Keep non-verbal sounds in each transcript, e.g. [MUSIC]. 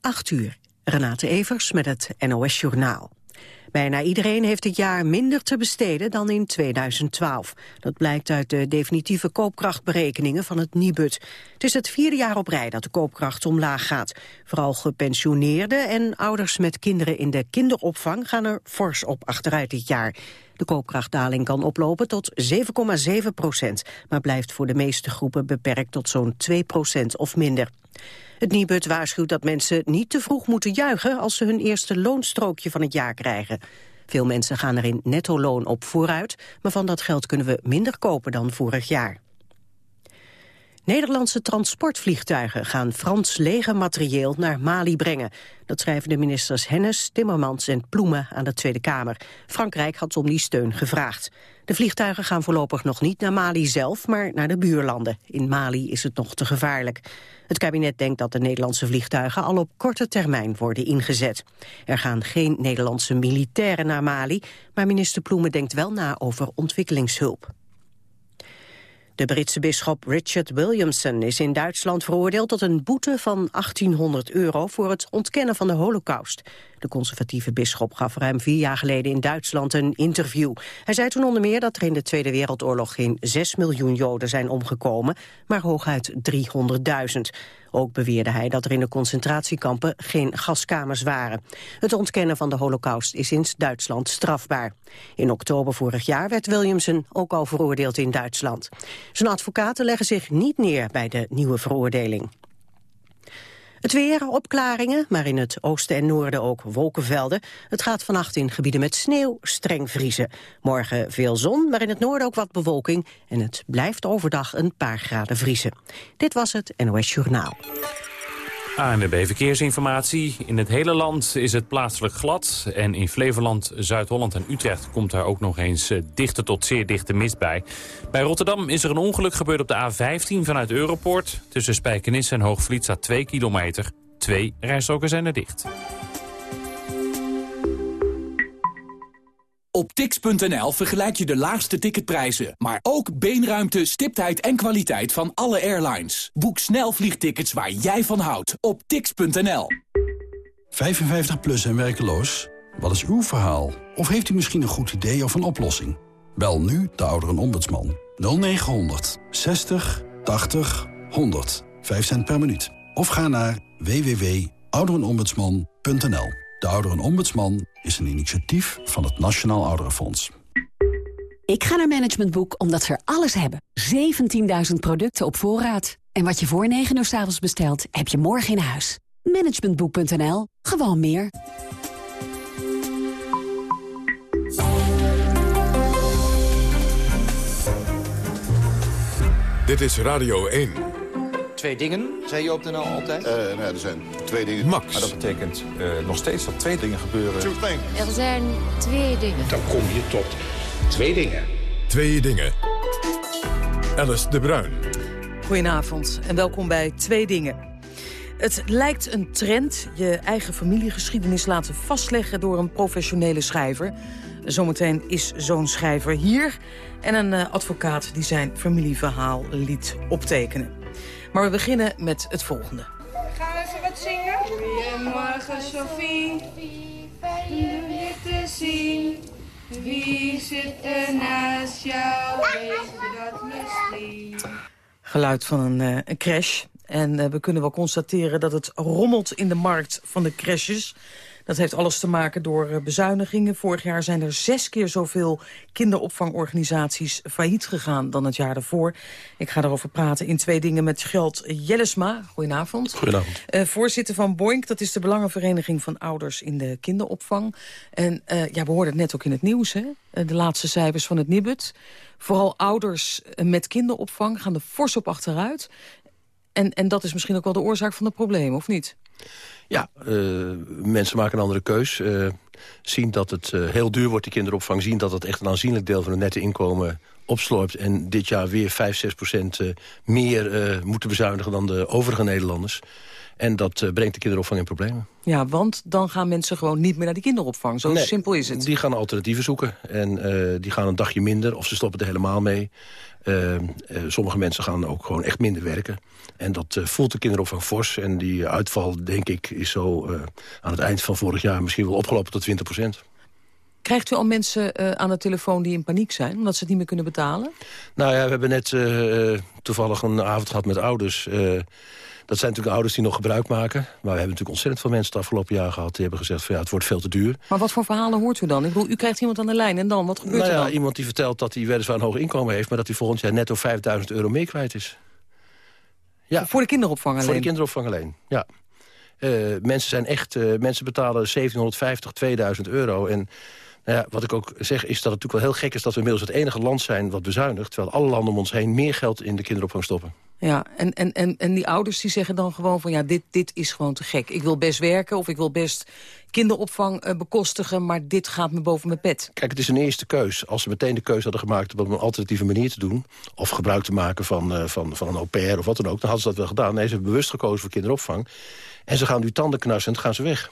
8 uur. Renate Evers met het NOS Journaal. Bijna iedereen heeft dit jaar minder te besteden dan in 2012. Dat blijkt uit de definitieve koopkrachtberekeningen van het Nibud. Het is het vierde jaar op rij dat de koopkracht omlaag gaat. Vooral gepensioneerden en ouders met kinderen in de kinderopvang gaan er fors op achteruit dit jaar. De koopkrachtdaling kan oplopen tot 7,7 procent, maar blijft voor de meeste groepen beperkt tot zo'n 2 procent of minder. Het Nibud waarschuwt dat mensen niet te vroeg moeten juichen als ze hun eerste loonstrookje van het jaar krijgen. Veel mensen gaan er in netto loon op vooruit, maar van dat geld kunnen we minder kopen dan vorig jaar. Nederlandse transportvliegtuigen gaan Frans legermaterieel naar Mali brengen. Dat schrijven de ministers Hennis, Timmermans en Ploemen aan de Tweede Kamer. Frankrijk had om die steun gevraagd. De vliegtuigen gaan voorlopig nog niet naar Mali zelf, maar naar de buurlanden. In Mali is het nog te gevaarlijk. Het kabinet denkt dat de Nederlandse vliegtuigen al op korte termijn worden ingezet. Er gaan geen Nederlandse militairen naar Mali, maar minister Ploemen denkt wel na over ontwikkelingshulp. De Britse bisschop Richard Williamson is in Duitsland veroordeeld tot een boete van 1800 euro voor het ontkennen van de holocaust. De conservatieve bisschop gaf ruim vier jaar geleden in Duitsland een interview. Hij zei toen onder meer dat er in de Tweede Wereldoorlog geen 6 miljoen Joden zijn omgekomen, maar hooguit 300.000. Ook beweerde hij dat er in de concentratiekampen geen gaskamers waren. Het ontkennen van de holocaust is in Duitsland strafbaar. In oktober vorig jaar werd Williamson ook al veroordeeld in Duitsland. Zijn advocaten leggen zich niet neer bij de nieuwe veroordeling. Het weer, opklaringen, maar in het oosten en noorden ook wolkenvelden. Het gaat vannacht in gebieden met sneeuw streng vriezen. Morgen veel zon, maar in het noorden ook wat bewolking. En het blijft overdag een paar graden vriezen. Dit was het NOS Journaal. ANWB Verkeersinformatie. In het hele land is het plaatselijk glad. En in Flevoland, Zuid-Holland en Utrecht komt daar ook nog eens eh, dichte tot zeer dichte mist bij. Bij Rotterdam is er een ongeluk gebeurd op de A15 vanuit Europoort. Tussen Spijkenisse en Hoogvliet staat 2 kilometer. Twee rijstroken zijn er dicht. Op tix.nl vergelijk je de laagste ticketprijzen, maar ook beenruimte, stiptheid en kwaliteit van alle airlines. Boek snel vliegtickets waar jij van houdt op tix.nl. 55 plus en werkeloos? Wat is uw verhaal? Of heeft u misschien een goed idee of een oplossing? Bel nu de ouderenombudsman 0900 60 80 100. 5 cent per minuut. Of ga naar www.ouderenombudsman.nl. De Ouderenombudsman is een initiatief van het Nationaal Ouderenfonds. Ik ga naar Management Boek omdat ze er alles hebben. 17.000 producten op voorraad. En wat je voor 9 uur s avonds bestelt, heb je morgen in huis. Managementboek.nl. Gewoon meer. Dit is Radio 1. Twee dingen, zei je op de NL altijd? Uh, nee, er zijn twee dingen. Max. Maar dat betekent uh, nog steeds dat twee dingen gebeuren. Er zijn twee dingen. Dan kom je tot twee dingen. Twee dingen. Alice de Bruin. Goedenavond en welkom bij Twee Dingen. Het lijkt een trend je eigen familiegeschiedenis laten vastleggen door een professionele schrijver. Zometeen is zo'n schrijver hier en een uh, advocaat die zijn familieverhaal liet optekenen. Maar we beginnen met het volgende. Gaan we even wat zingen? Goedemorgen Sophie, fijn je weer te zien. Wie zit er naast jou? Weet je dat misschien? Geluid van een, uh, een crash. En uh, we kunnen wel constateren dat het rommelt in de markt van de crashes. Dat heeft alles te maken door bezuinigingen. Vorig jaar zijn er zes keer zoveel kinderopvangorganisaties failliet gegaan dan het jaar daarvoor. Ik ga daarover praten in twee dingen met Geld Jellesma. Goedenavond. Goedenavond. Uh, voorzitter van Boink, dat is de Belangenvereniging van Ouders in de Kinderopvang. En uh, ja, we hoorden het net ook in het nieuws, hè? de laatste cijfers van het Nibud. Vooral ouders met kinderopvang gaan er fors op achteruit. En, en dat is misschien ook wel de oorzaak van het probleem, of niet? Ja, uh, mensen maken een andere keus. Uh, zien dat het uh, heel duur wordt, die kinderopvang. Zien dat het echt een aanzienlijk deel van het nette inkomen opslorpt. En dit jaar weer 5, 6 procent meer moeten bezuinigen dan de overige Nederlanders. En dat uh, brengt de kinderopvang in problemen. Ja, want dan gaan mensen gewoon niet meer naar die kinderopvang. Zo Nee, simpel is het. Die gaan alternatieven zoeken. En uh, die gaan een dagje minder of ze stoppen er helemaal mee. Uh, sommige mensen gaan ook gewoon echt minder werken. En dat voelt de kinderopvang fors. En die uitval, denk ik, is zo aan het eind van vorig jaar... misschien wel opgelopen tot 20 procent. Krijgt u al mensen uh, aan de telefoon die in paniek zijn... omdat ze het niet meer kunnen betalen? Nou ja, we hebben net uh, toevallig een avond gehad met ouders. Uh, dat zijn natuurlijk ouders die nog gebruik maken. Maar we hebben natuurlijk ontzettend veel mensen het afgelopen jaar gehad... die hebben gezegd van ja, het wordt veel te duur. Maar wat voor verhalen hoort u dan? Ik bedoel, u krijgt iemand aan de lijn en dan? Wat gebeurt nou ja, er dan? Iemand die vertelt dat hij weliswaar een hoog inkomen heeft... maar dat hij volgend jaar netto 5000 euro meer kwijt is. Ja. Voor de kinderopvang alleen? Voor de kinderopvang alleen, ja. Uh, mensen, zijn echt, uh, mensen betalen 1750, 2000 euro. En nou ja, wat ik ook zeg is dat het natuurlijk wel heel gek is... dat we inmiddels het enige land zijn wat bezuinigt... terwijl alle landen om ons heen meer geld in de kinderopvang stoppen. Ja, en, en, en, en die ouders die zeggen dan gewoon van... ja, dit, dit is gewoon te gek. Ik wil best werken of ik wil best kinderopvang uh, bekostigen... maar dit gaat me boven mijn pet. Kijk, het is een eerste keus. Als ze meteen de keuze hadden gemaakt om op een alternatieve manier te doen... of gebruik te maken van, uh, van, van een au pair of wat dan ook... dan hadden ze dat wel gedaan. Nee, ze hebben bewust gekozen voor kinderopvang. En ze gaan nu tanden knarsend, gaan ze weg.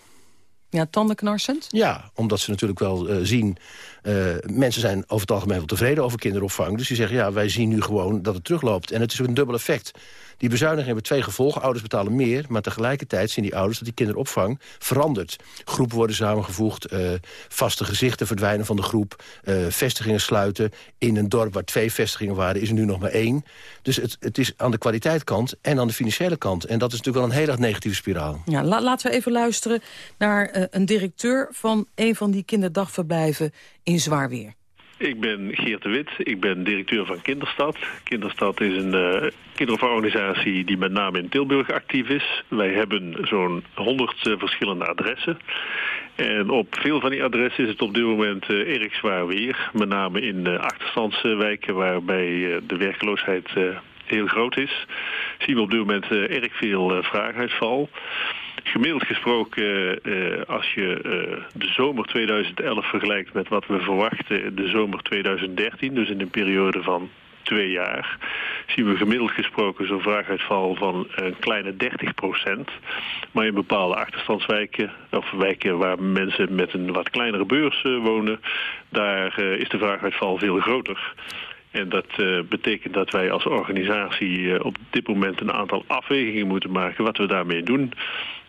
Ja, tandenknarsend? Ja, omdat ze natuurlijk wel uh, zien... Uh, mensen zijn over het algemeen wel tevreden over kinderopvang. Dus die zeggen, ja, wij zien nu gewoon dat het terugloopt. En het is een dubbel effect. Die bezuinigingen hebben twee gevolgen. Ouders betalen meer, maar tegelijkertijd zien die ouders... dat die kinderopvang verandert. Groepen worden samengevoegd, uh, vaste gezichten verdwijnen van de groep... vestigingen sluiten. In een dorp waar twee vestigingen waren, is er nu nog maar één. Dus het, het is aan de kwaliteitkant en aan de financiële kant. En dat is natuurlijk wel een heel erg negatieve spiraal. Ja, la laten we even luisteren naar uh, een directeur... van een van die kinderdagverblijven in zwaar weer. Ik ben Geert de Wit, ik ben directeur van Kinderstad. Kinderstad is een uh, kinderopvangorganisatie die met name in Tilburg actief is. Wij hebben zo'n 100 uh, verschillende adressen. En op veel van die adressen is het op dit moment uh, erg zwaar weer. Met name in uh, achterstandswijken waarbij de werkloosheid heel groot is. Zien we op dit moment erg veel vraaguitval. Gemiddeld gesproken, uh, als je uh, de zomer 2011 vergelijkt met wat we verwachten de zomer 2013, dus in een periode van twee jaar, zien we gemiddeld gesproken zo'n vraaguitval van een kleine 30 procent. Maar in bepaalde achterstandswijken, of wijken waar mensen met een wat kleinere beurs uh, wonen, daar is de vraaguitval veel groter. En dat betekent dat wij als organisatie op dit moment een aantal afwegingen moeten maken wat we daarmee doen.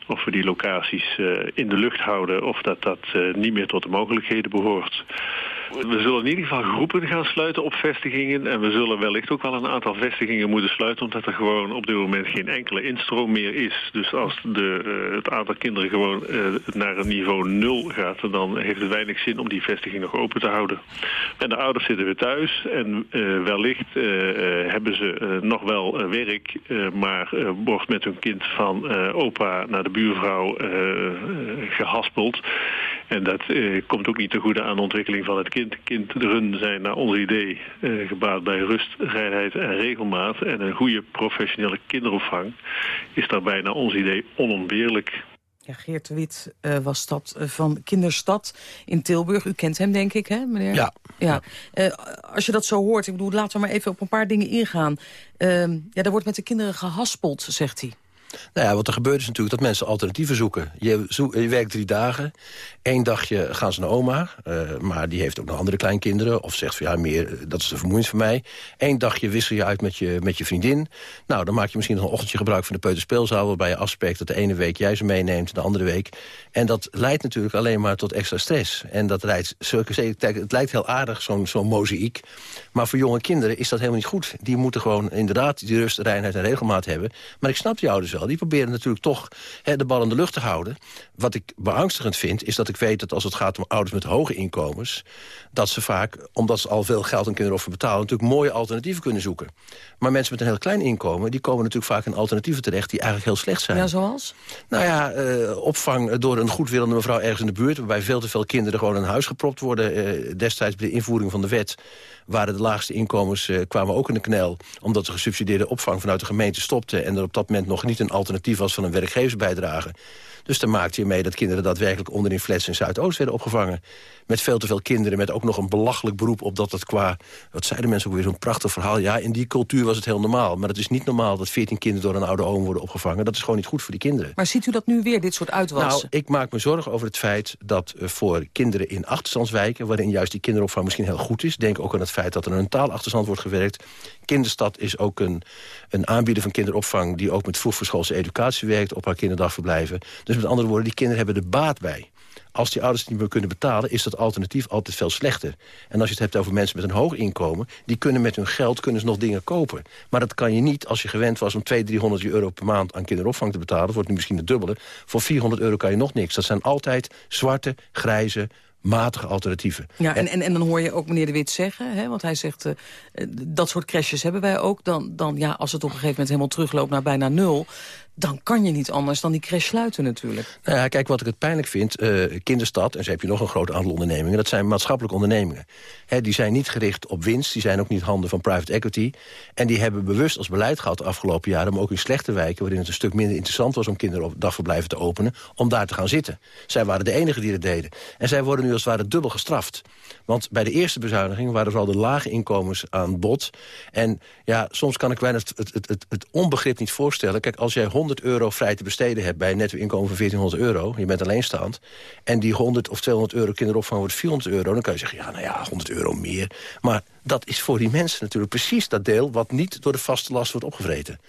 Of we die locaties uh, in de lucht houden of dat dat niet meer tot de mogelijkheden behoort. We zullen in ieder geval groepen gaan sluiten op vestigingen. En we zullen wellicht ook wel een aantal vestigingen moeten sluiten. Omdat er gewoon op dit moment geen enkele instroom meer is. Dus als de, uh, het aantal kinderen gewoon uh, naar een niveau nul gaat. Dan heeft het weinig zin om die vestiging nog open te houden. En de ouders zitten weer thuis. En uh, wellicht hebben ze nog wel werk. maar wordt met hun kind van opa naar de buurvrouw gehaspeld. En dat komt ook niet te goede aan de ontwikkeling van het kind. Kinderen zijn naar ons idee uh, gebaat bij rust, reinheid en regelmaat. En een goede professionele kinderopvang is daarbij naar ons idee onontbeerlijk. Ja, Geert de Wit uh, was dat uh, van Kinderstad in Tilburg. U kent hem, denk ik, hè, meneer? Ja. ja. Uh, als je dat zo hoort, ik bedoel, laten we maar even op een paar dingen ingaan. Ehm, ja, daar wordt met de kinderen gehaspeld, zegt hij. Nou ja, wat er gebeurt is natuurlijk dat mensen alternatieven zoeken. Je, je werkt drie dagen. Eén dagje gaan ze naar oma. Uh, maar die heeft ook nog andere kleinkinderen. Of zegt van ja, meer, dat is te vermoeiend voor mij. Eén dagje wissel je uit met je, met je vriendin. Nou, dan maak je misschien nog een ochtendje gebruik van de peuterspeelzaal... waarbij je afspreekt dat de ene week jij ze meeneemt, de andere week. En dat leidt natuurlijk alleen maar tot extra stress. En dat leidt, het lijkt heel aardig, zo'n zo'n mozaïek. Maar voor jonge kinderen is dat helemaal niet goed. Die moeten gewoon inderdaad die rust, reinheid en regelmaat hebben. Maar ik snap die ouders wel. Die proberen natuurlijk toch hè, de bal in de lucht te houden. Wat ik beangstigend vind, is dat ik weet dat als het gaat om ouders met hoge inkomens... dat ze vaak, omdat ze al veel geld aan kinderopvang betalen... natuurlijk mooie alternatieven kunnen zoeken. Maar mensen met een heel klein inkomen... die komen natuurlijk vaak in alternatieven terecht die eigenlijk heel slecht zijn. Ja, zoals? Nou ja, uh, opvang door een goedwillende mevrouw ergens in de buurt... waarbij veel te veel kinderen gewoon in huis gepropt worden. Uh, destijds bij de invoering van de wet waren de laagste inkomens uh, kwamen ook in de knel... omdat de gesubsidieerde opvang vanuit de gemeente stopte... en er op dat moment nog niet een alternatief was van een werkgeversbijdrage. Dus dan maakte je mee dat kinderen daadwerkelijk onderin flats in Zuidoost werden opgevangen. Met veel te veel kinderen, met ook nog een belachelijk beroep op dat het qua... Wat zeiden mensen ook weer, zo'n prachtig verhaal. Ja, in die cultuur was het heel normaal. Maar het is niet normaal dat 14 kinderen door een oude oom worden opgevangen. Dat is gewoon niet goed voor die kinderen. Maar ziet u dat nu weer, dit soort uitwassen? Nou, ik maak me zorgen over het feit dat uh, voor kinderen in achterstandswijken... waarin juist die kinderopvang misschien heel goed is... denk ook aan het feit dat er een taalachterstand wordt gewerkt. Kinderstad is ook een, een aanbieder van kinderopvang... die ook met vroegverschoolse educatie werkt op haar kinderdagverblijven. Dus met andere woorden, die kinderen hebben er baat bij als die ouders het niet meer kunnen betalen... is dat alternatief altijd veel slechter. En als je het hebt over mensen met een hoog inkomen... die kunnen met hun geld kunnen ze nog dingen kopen. Maar dat kan je niet als je gewend was om 200, 300 euro per maand... aan kinderopvang te betalen. Dat wordt nu misschien het dubbele. Voor 400 euro kan je nog niks. Dat zijn altijd zwarte, grijze, matige alternatieven. Ja, en, en, en dan hoor je ook meneer De Wit zeggen, hè, want hij zegt... Uh, dat soort crashes hebben wij ook. Dan, dan ja, als het op een gegeven moment helemaal terugloopt naar bijna nul dan kan je niet anders dan die crash sluiten natuurlijk. Nou ja, kijk, wat ik het pijnlijk vind, uh, Kinderstad... en zo heb je nog een groot aantal ondernemingen... dat zijn maatschappelijke ondernemingen. Die zijn niet gericht op winst, die zijn ook niet handen van private equity. En die hebben bewust als beleid gehad de afgelopen jaren... om ook in slechte wijken, waarin het een stuk minder interessant was... om kinderdagverblijven te openen, om daar te gaan zitten. Zij waren de enigen die het deden. En zij worden nu als het ware dubbel gestraft. Want bij de eerste bezuiniging waren vooral de lage inkomens aan bod. En ja, soms kan ik bijna het, het, het, het onbegrip niet voorstellen. Kijk, als jij 100 euro vrij te besteden hebt bij een netto inkomen van 1400 euro... je bent alleenstaand, en die 100 of 200 euro kinderopvang wordt 400 euro... dan kan je zeggen, ja, nou ja, 100 euro meer. Maar dat is voor die mensen natuurlijk precies dat deel... wat niet door de vaste last wordt opgevreten.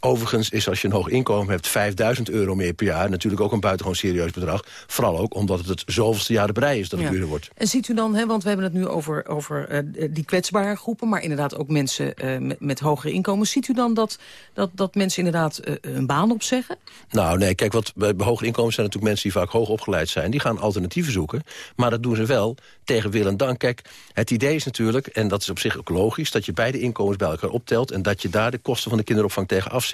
Overigens is als je een hoog inkomen hebt 5000 euro meer per jaar... natuurlijk ook een buitengewoon serieus bedrag. Vooral ook omdat het het zoveelste jaar de brei is dat het duurder wordt. En ziet u dan, hè, want we hebben het nu over, over uh, die kwetsbare groepen... maar inderdaad ook mensen uh, met, met hogere inkomens. Ziet u dan dat, dat, dat mensen inderdaad uh, een baan opzeggen? Nou nee, kijk, wat, bij hogere inkomens zijn natuurlijk mensen die vaak hoog opgeleid zijn. Die gaan alternatieven zoeken, maar dat doen ze wel tegen wil en dank. Kijk, het idee is natuurlijk, en dat is op zich ook logisch... dat je beide inkomens bij elkaar optelt... en dat je daar de kosten van de kinderopvang tegen afzet.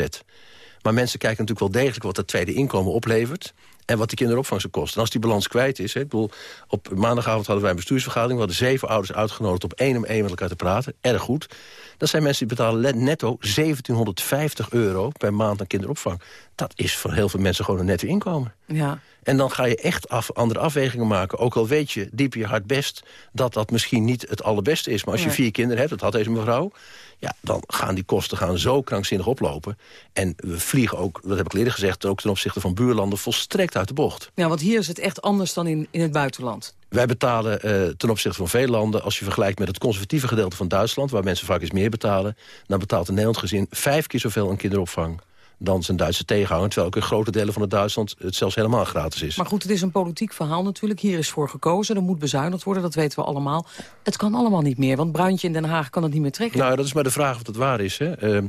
Maar mensen kijken natuurlijk wel degelijk wat dat tweede inkomen oplevert en wat die kinderopvang ze kost. En als die balans kwijt is... Hè, ik bedoel, op maandagavond hadden wij een bestuursvergadering... we hadden zeven ouders uitgenodigd op één om één met elkaar te praten. Erg goed. Dat zijn mensen die betalen netto 1750 euro per maand aan kinderopvang. Dat is voor heel veel mensen gewoon een netto inkomen. Ja. En dan ga je echt af, andere afwegingen maken. Ook al weet je diep je hart best dat dat misschien niet het allerbeste is. Maar als je vier kinderen hebt, dat had deze mevrouw... ja, dan gaan die kosten gaan zo krankzinnig oplopen. En we vliegen ook, dat heb ik eerder gezegd... ook ten opzichte van buurlanden volstrekt uit de bocht. Ja, want hier is het echt anders dan in, in het buitenland. Wij betalen uh, ten opzichte van veel landen... als je vergelijkt met het conservatieve gedeelte van Duitsland... waar mensen vaak eens meer betalen... dan betaalt een Nederland gezin vijf keer zoveel aan kinderopvang dan zijn Duitse tegenhanger. Terwijl ook in grote delen van het Duitsland het zelfs helemaal gratis is. Maar goed, het is een politiek verhaal natuurlijk. Hier is voor gekozen, er moet bezuinigd worden, dat weten we allemaal. Het kan allemaal niet meer, want Bruintje in Den Haag kan het niet meer trekken. Nou, dat is maar de vraag of dat waar is. Hè. Uh,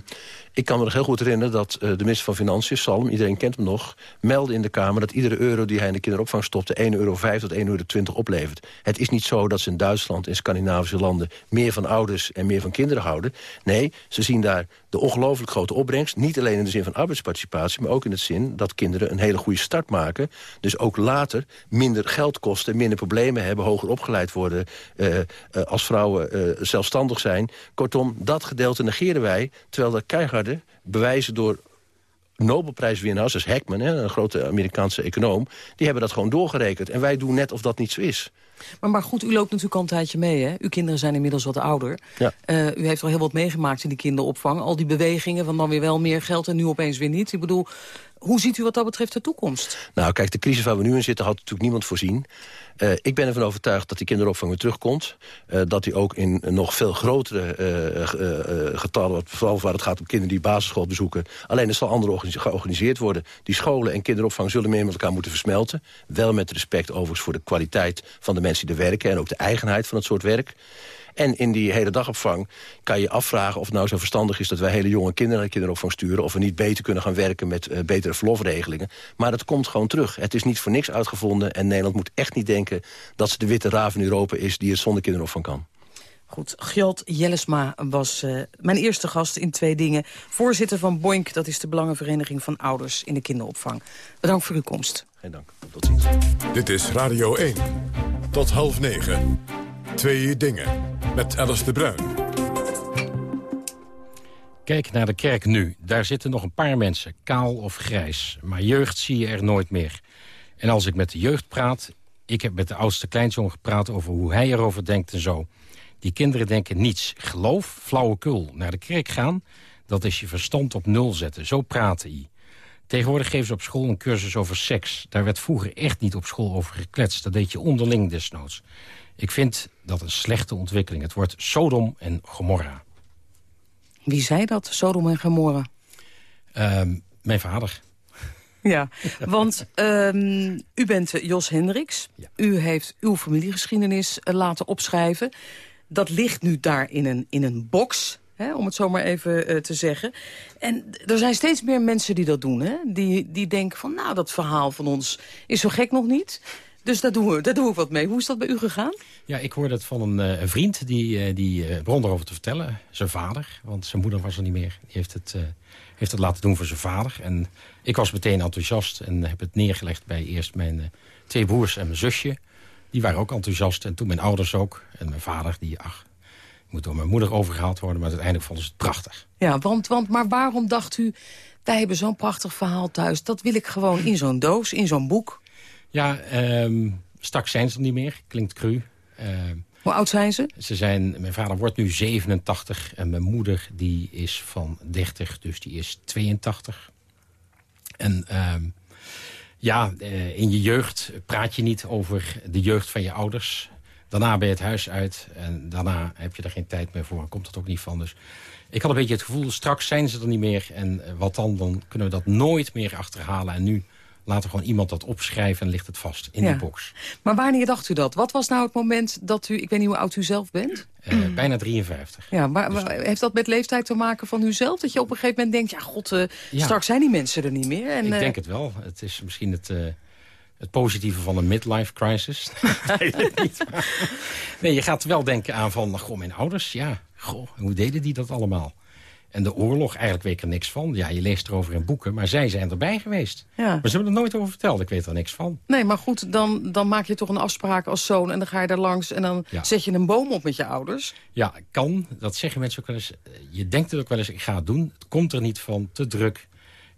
ik kan me nog heel goed herinneren dat uh, de minister van Financiën, Salm... iedereen kent hem nog, meldde in de Kamer... dat iedere euro die hij in de kinderopvang stopte... 1,05 euro tot 1,20 euro oplevert. Het is niet zo dat ze in Duitsland, in Scandinavische landen... meer van ouders en meer van kinderen houden. Nee, ze zien daar de ongelooflijk grote opbrengst. Niet alleen in de zin van arbeidsparticipatie... maar ook in het zin dat kinderen een hele goede start maken. Dus ook later minder geld kosten, minder problemen hebben... hoger opgeleid worden, uh, uh, als vrouwen zelfstandig zijn. Kortom, dat gedeelte negeren wij... terwijl de bewijzen door Nobelprijswinnaars, dus Heckman, een grote Amerikaanse econoom... die hebben dat gewoon doorgerekend. En wij doen net of dat niet zo is. Maar, maar goed, u loopt natuurlijk al een tijdje mee, hè? Uw kinderen zijn inmiddels wat ouder. Ja. Uh, u heeft al heel wat meegemaakt in die kinderopvang. Al die bewegingen van dan weer wel meer geld en nu opeens weer niet. Ik bedoel, hoe ziet u wat dat betreft de toekomst? Nou, kijk, de crisis waar we nu in zitten had natuurlijk niemand voorzien. Uh, ik ben ervan overtuigd dat die kinderopvang weer terugkomt. Uh, dat die ook in nog veel grotere uh, getallen... vooral waar het gaat om kinderen die basisschool bezoeken... alleen er zal anders georganiseerd worden. Die scholen en kinderopvang zullen meer met elkaar moeten versmelten. Wel met respect overigens voor de kwaliteit van de mensen die er werken... en ook de eigenheid van het soort werk. En in die hele dagopvang kan je afvragen of het nou zo verstandig is... dat wij hele jonge kinderen naar de kinderopvang sturen... of we niet beter kunnen gaan werken met uh, betere verlofregelingen. Maar dat komt gewoon terug. Het is niet voor niks uitgevonden. En Nederland moet echt niet denken dat ze de witte raaf in Europa is... die het zonder kinderopvang kan. Goed, Gjalt Jellesma was uh, mijn eerste gast in twee dingen. Voorzitter van BOINK, dat is de Belangenvereniging van Ouders in de Kinderopvang. Bedankt voor uw komst. Geen dank. Tot ziens. Dit is Radio 1. Tot half negen. Twee dingen. Met Alice de Bruin. Kijk naar de kerk nu. Daar zitten nog een paar mensen, kaal of grijs. Maar jeugd zie je er nooit meer. En als ik met de jeugd praat... Ik heb met de oudste kleinzoon gepraat over hoe hij erover denkt en zo. Die kinderen denken niets. Geloof, flauwekul. Naar de kerk gaan, dat is je verstand op nul zetten. Zo praten die. Tegenwoordig geven ze op school een cursus over seks. Daar werd vroeger echt niet op school over gekletst. Dat deed je onderling desnoods. Ik vind dat een slechte ontwikkeling. Het wordt Sodom en Gomorra. Wie zei dat, Sodom en Gomorra? Ehm, mijn vader. [LAUGHS] Ja, want um, u bent Jos Hendricks. U heeft uw familiegeschiedenis uh, laten opschrijven. Dat ligt nu daar in een, in een box, hè, om het zo maar even uh, te zeggen. En er zijn steeds meer mensen die dat doen. Hè? Die, die denken van, nou, dat verhaal van ons is zo gek nog niet. Dus daar doen, we, daar doe ik wat mee. Hoe is dat bij u gegaan? Ja, ik hoorde het van een, uh, een vriend die, uh, die uh, begon erover te vertellen. Zijn vader, want zijn moeder was er niet meer. Die heeft het, heeft het laten doen voor zijn vader. En ik was meteen enthousiast en heb het neergelegd bij eerst mijn twee broers en mijn zusje. Die waren ook enthousiast. En toen mijn ouders ook. En mijn vader, die, ach, moet door mijn moeder overgehaald worden. Maar uiteindelijk vonden ze het prachtig. Ja, want, want maar waarom dacht u, wij hebben zo'n prachtig verhaal thuis. Dat wil ik gewoon in zo'n doos, in zo'n boek. Ja, um, straks zijn ze er niet meer. Klinkt cru. Uh, Hoe oud zijn ze? Ze zijn, mijn vader wordt nu 87 en mijn moeder die is van 30, dus die is 82. En uh, ja, uh, in je jeugd praat je niet over de jeugd van je ouders. Daarna ben je het huis uit en daarna heb je er geen tijd meer voor. En komt het ook niet van. Dus ik had een beetje het gevoel, straks zijn ze er niet meer. En wat dan, dan kunnen we dat nooit meer achterhalen. En nu laten gewoon iemand dat opschrijven en ligt het vast in ja. die box. Maar wanneer dacht u dat? Wat was nou het moment dat u, ik weet niet hoe oud u zelf bent? Uh, bijna 53. Ja, maar, dus... heeft dat met leeftijd te maken van uzelf? Dat je op een gegeven moment denkt, ja god, uh, ja. straks zijn die mensen er niet meer. En, ik uh... denk het wel. Het is misschien het, het positieve van een midlife crisis. [LAUGHS] nee, niet, maar... [LAUGHS] nee, je gaat wel denken aan van, goh, mijn ouders, ja, goh, hoe deden die dat allemaal? En de oorlog, eigenlijk weet ik er niks van. Ja, je leest erover in boeken, maar zij zijn erbij geweest. Ja. Maar ze hebben er nooit over verteld, ik weet er niks van. Nee, maar goed, dan, dan maak je toch een afspraak als zoon... en dan ga je daar langs en dan ja. zet je een boom op met je ouders. Ja, kan. Dat zeggen mensen ook wel eens. Je denkt het ook wel eens, ik ga het doen. Het komt er niet van, te druk.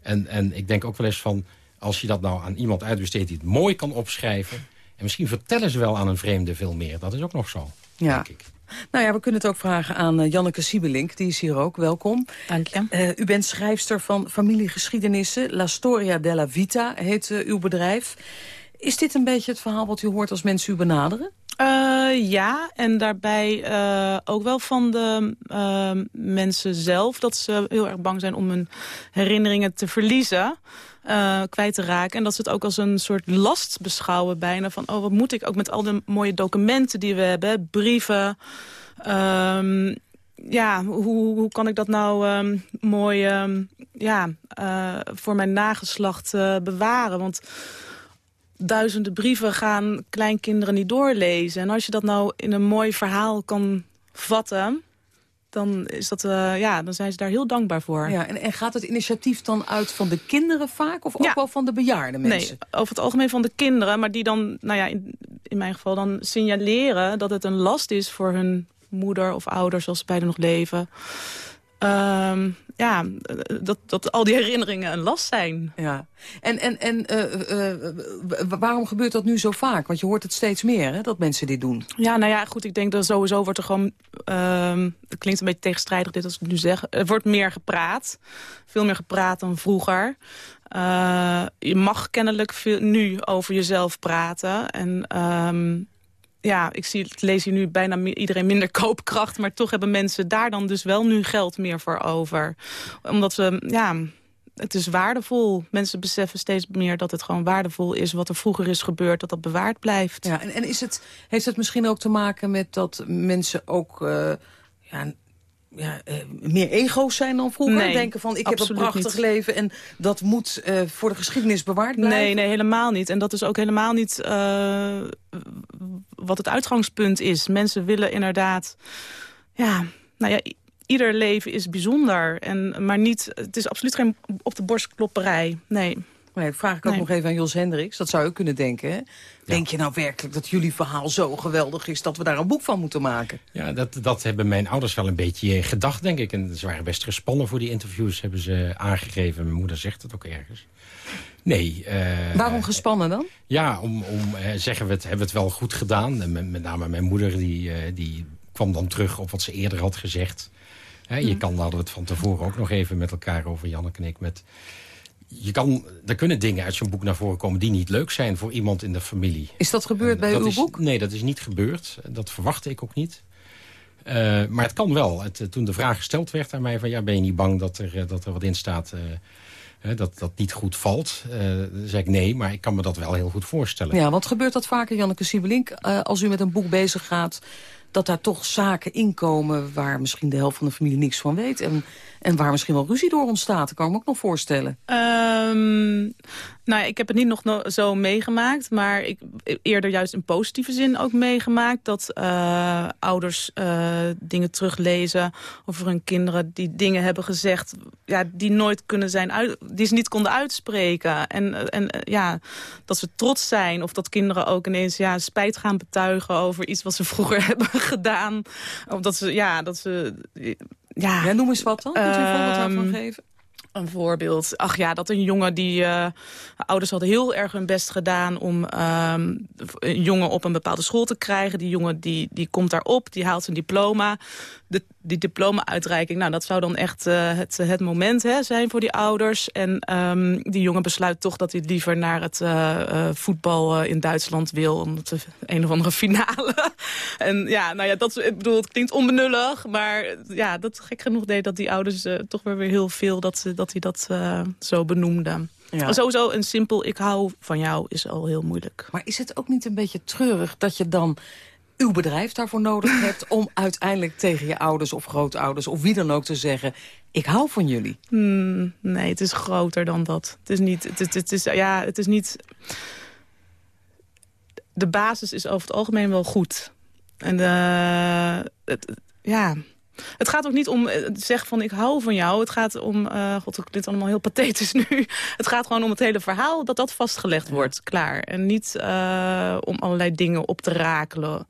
En, en ik denk ook wel eens van, als je dat nou aan iemand uitbesteedt... die het mooi kan opschrijven... en misschien vertellen ze wel aan een vreemde veel meer. Dat is ook nog zo, ja. denk ik. Nou ja, we kunnen het ook vragen aan uh, Janneke Siebelink. Die is hier ook. Welkom. Dank je. Uh, u bent schrijfster van familiegeschiedenissen. La Storia della Vita heet uh, uw bedrijf. Is dit een beetje het verhaal wat u hoort als mensen u benaderen? Uh, ja, en daarbij uh, ook wel van de uh, mensen zelf... dat ze heel erg bang zijn om hun herinneringen te verliezen... Kwijt te raken. En dat ze het ook als een soort last beschouwen bijna. Van, oh, wat moet ik ook met al de mooie documenten die we hebben. Brieven. Um, ja, hoe, hoe kan ik dat nou um, mooi um, ja, voor mijn nageslacht bewaren? Want duizenden brieven gaan kleinkinderen niet doorlezen. En als je dat nou in een mooi verhaal kan vatten dan, is dat, uh, ja, dan zijn ze daar heel dankbaar voor. Ja, en, en gaat het initiatief dan uit van de kinderen vaak... of ook ja. wel van de bejaarde mensen? Nee, over het algemeen van de kinderen. Maar die dan, nou ja, in, in mijn geval dan signaleren... dat het een last is voor hun moeder of ouders als ze beiden nog leven... Um, ja, dat, dat al die herinneringen een last zijn. Ja. En, en, en uh, uh, waarom gebeurt dat nu zo vaak? Want je hoort het steeds meer, hè, dat mensen dit doen. Ja, nou ja, goed, ik denk dat sowieso wordt er gewoon... Uh, het klinkt een beetje tegenstrijdig dit als ik nu zeg. Er wordt meer gepraat. Veel meer gepraat dan vroeger. Uh, je mag kennelijk veel, nu over jezelf praten. En... Um, ja, ik, zie, ik lees hier nu bijna iedereen minder [LAUGHS] koopkracht... maar toch hebben mensen daar dan dus wel nu geld meer voor over. Omdat we, ja, het is waardevol. Mensen beseffen steeds meer dat het gewoon waardevol is... wat er vroeger is gebeurd, dat dat bewaard blijft. Ja, en, en is het, heeft het misschien ook te maken met dat mensen ook... Uh, ja, ja, uh, meer ego's zijn dan vroeger? Nee, Denken van, ik heb een prachtig niet. leven en dat moet uh, voor de geschiedenis bewaard blijven? Nee, nee, helemaal niet. En dat is ook helemaal niet uh, wat het uitgangspunt is. Mensen willen inderdaad... Ja, nou ja, ieder leven is bijzonder. En, maar niet, het is absoluut geen op de borst klopperij. Nee. Nee, vraag ik ook Nee. nog even aan Jos Hendricks. Dat zou je kunnen denken, hè? Denk je nou werkelijk dat jullie verhaal zo geweldig is... dat we daar een boek van moeten maken? Ja, dat, dat hebben mijn ouders wel een beetje gedacht, denk ik. En ze waren best gespannen voor die interviews, hebben ze aangegeven. Mijn moeder zegt het ook ergens. Nee. eh, Waarom gespannen dan? Ja, om, om eh, zeggen we het, hebben we het wel goed gedaan. En met, met name mijn moeder, die, eh, die kwam dan terug op wat ze eerder had gezegd. Hè, je Mhm. kan, daar hadden we het van tevoren ook nog even met elkaar over, Janneke en ik, met... Je kan, er kunnen dingen uit zo'n boek naar voren komen die niet leuk zijn voor iemand in de familie. Is dat gebeurd bij dat uw is, boek? Nee, dat is niet gebeurd. Dat verwachtte ik ook niet. Eh, maar het kan wel. Het, eh, toen de vraag gesteld werd aan mij van... ja, ben je niet bang dat er, eh, dat er wat in staat dat dat niet goed valt? Zei ik nee, maar ik kan me dat wel heel goed voorstellen. Ja, want gebeurt dat vaker, Janneke Siebelink, als u met een boek bezig gaat... dat daar toch zaken inkomen waar misschien de helft van de familie niks van weet... en, en waar misschien wel ruzie door ontstaat, kan ik me ook nog voorstellen. Ehm, nou, ik heb het niet nog no- zo meegemaakt, maar ik eerder juist in positieve zin ook meegemaakt dat eh, ouders eh, dingen teruglezen over hun kinderen die dingen hebben gezegd, ja, die nooit kunnen zijn uit, die ze niet konden uitspreken en en eh, ja, dat ze trots zijn of dat kinderen ook ineens ja spijt gaan betuigen over iets wat ze [LAUGHS] vroeger hebben gedaan, of dat ze ja dat ze ja, ja noem eens wat dan. Kunt u een voorbeeld daarvan Ehm, geven? Een voorbeeld. Ach ja, dat een jongen die... eh, ouders hadden heel erg hun best gedaan om ehm, een jongen op een bepaalde school te krijgen. Die jongen die, die komt daarop, die haalt zijn diploma. De, die diploma-uitreiking, nou dat zou dan echt eh, het, het moment hè, zijn voor die ouders. En ehm, die jongen besluit toch dat hij liever naar het eh, voetbal in Duitsland wil. Omdat de een of andere finale. [LAUGHS] en ja, nou ja, dat, ik bedoel, het klinkt onbenullig. Maar ja, dat gek genoeg deed dat die ouders toch weer weer heel veel dat, ze, dat hij dat zo benoemde. Ja. Sowieso een simpel ik hou van jou is al heel moeilijk. Maar is het ook niet een beetje treurig dat je dan uw bedrijf daarvoor nodig [LAUGHS] hebt... om uiteindelijk tegen je ouders of grootouders of wie dan ook te zeggen... ik hou van jullie? Hmm, nee, het is groter dan dat. Het is niet, het, het, het is, ja, het is niet... De basis is over het algemeen wel goed. En eh, het, ja... Het gaat ook niet om eh, het zeggen van ik hou van jou. Het gaat om, eh god, het klinkt allemaal heel pathetisch nu. Het gaat gewoon om het hele verhaal, dat dat vastgelegd wordt, klaar. En niet eh, om allerlei dingen op te rakelen.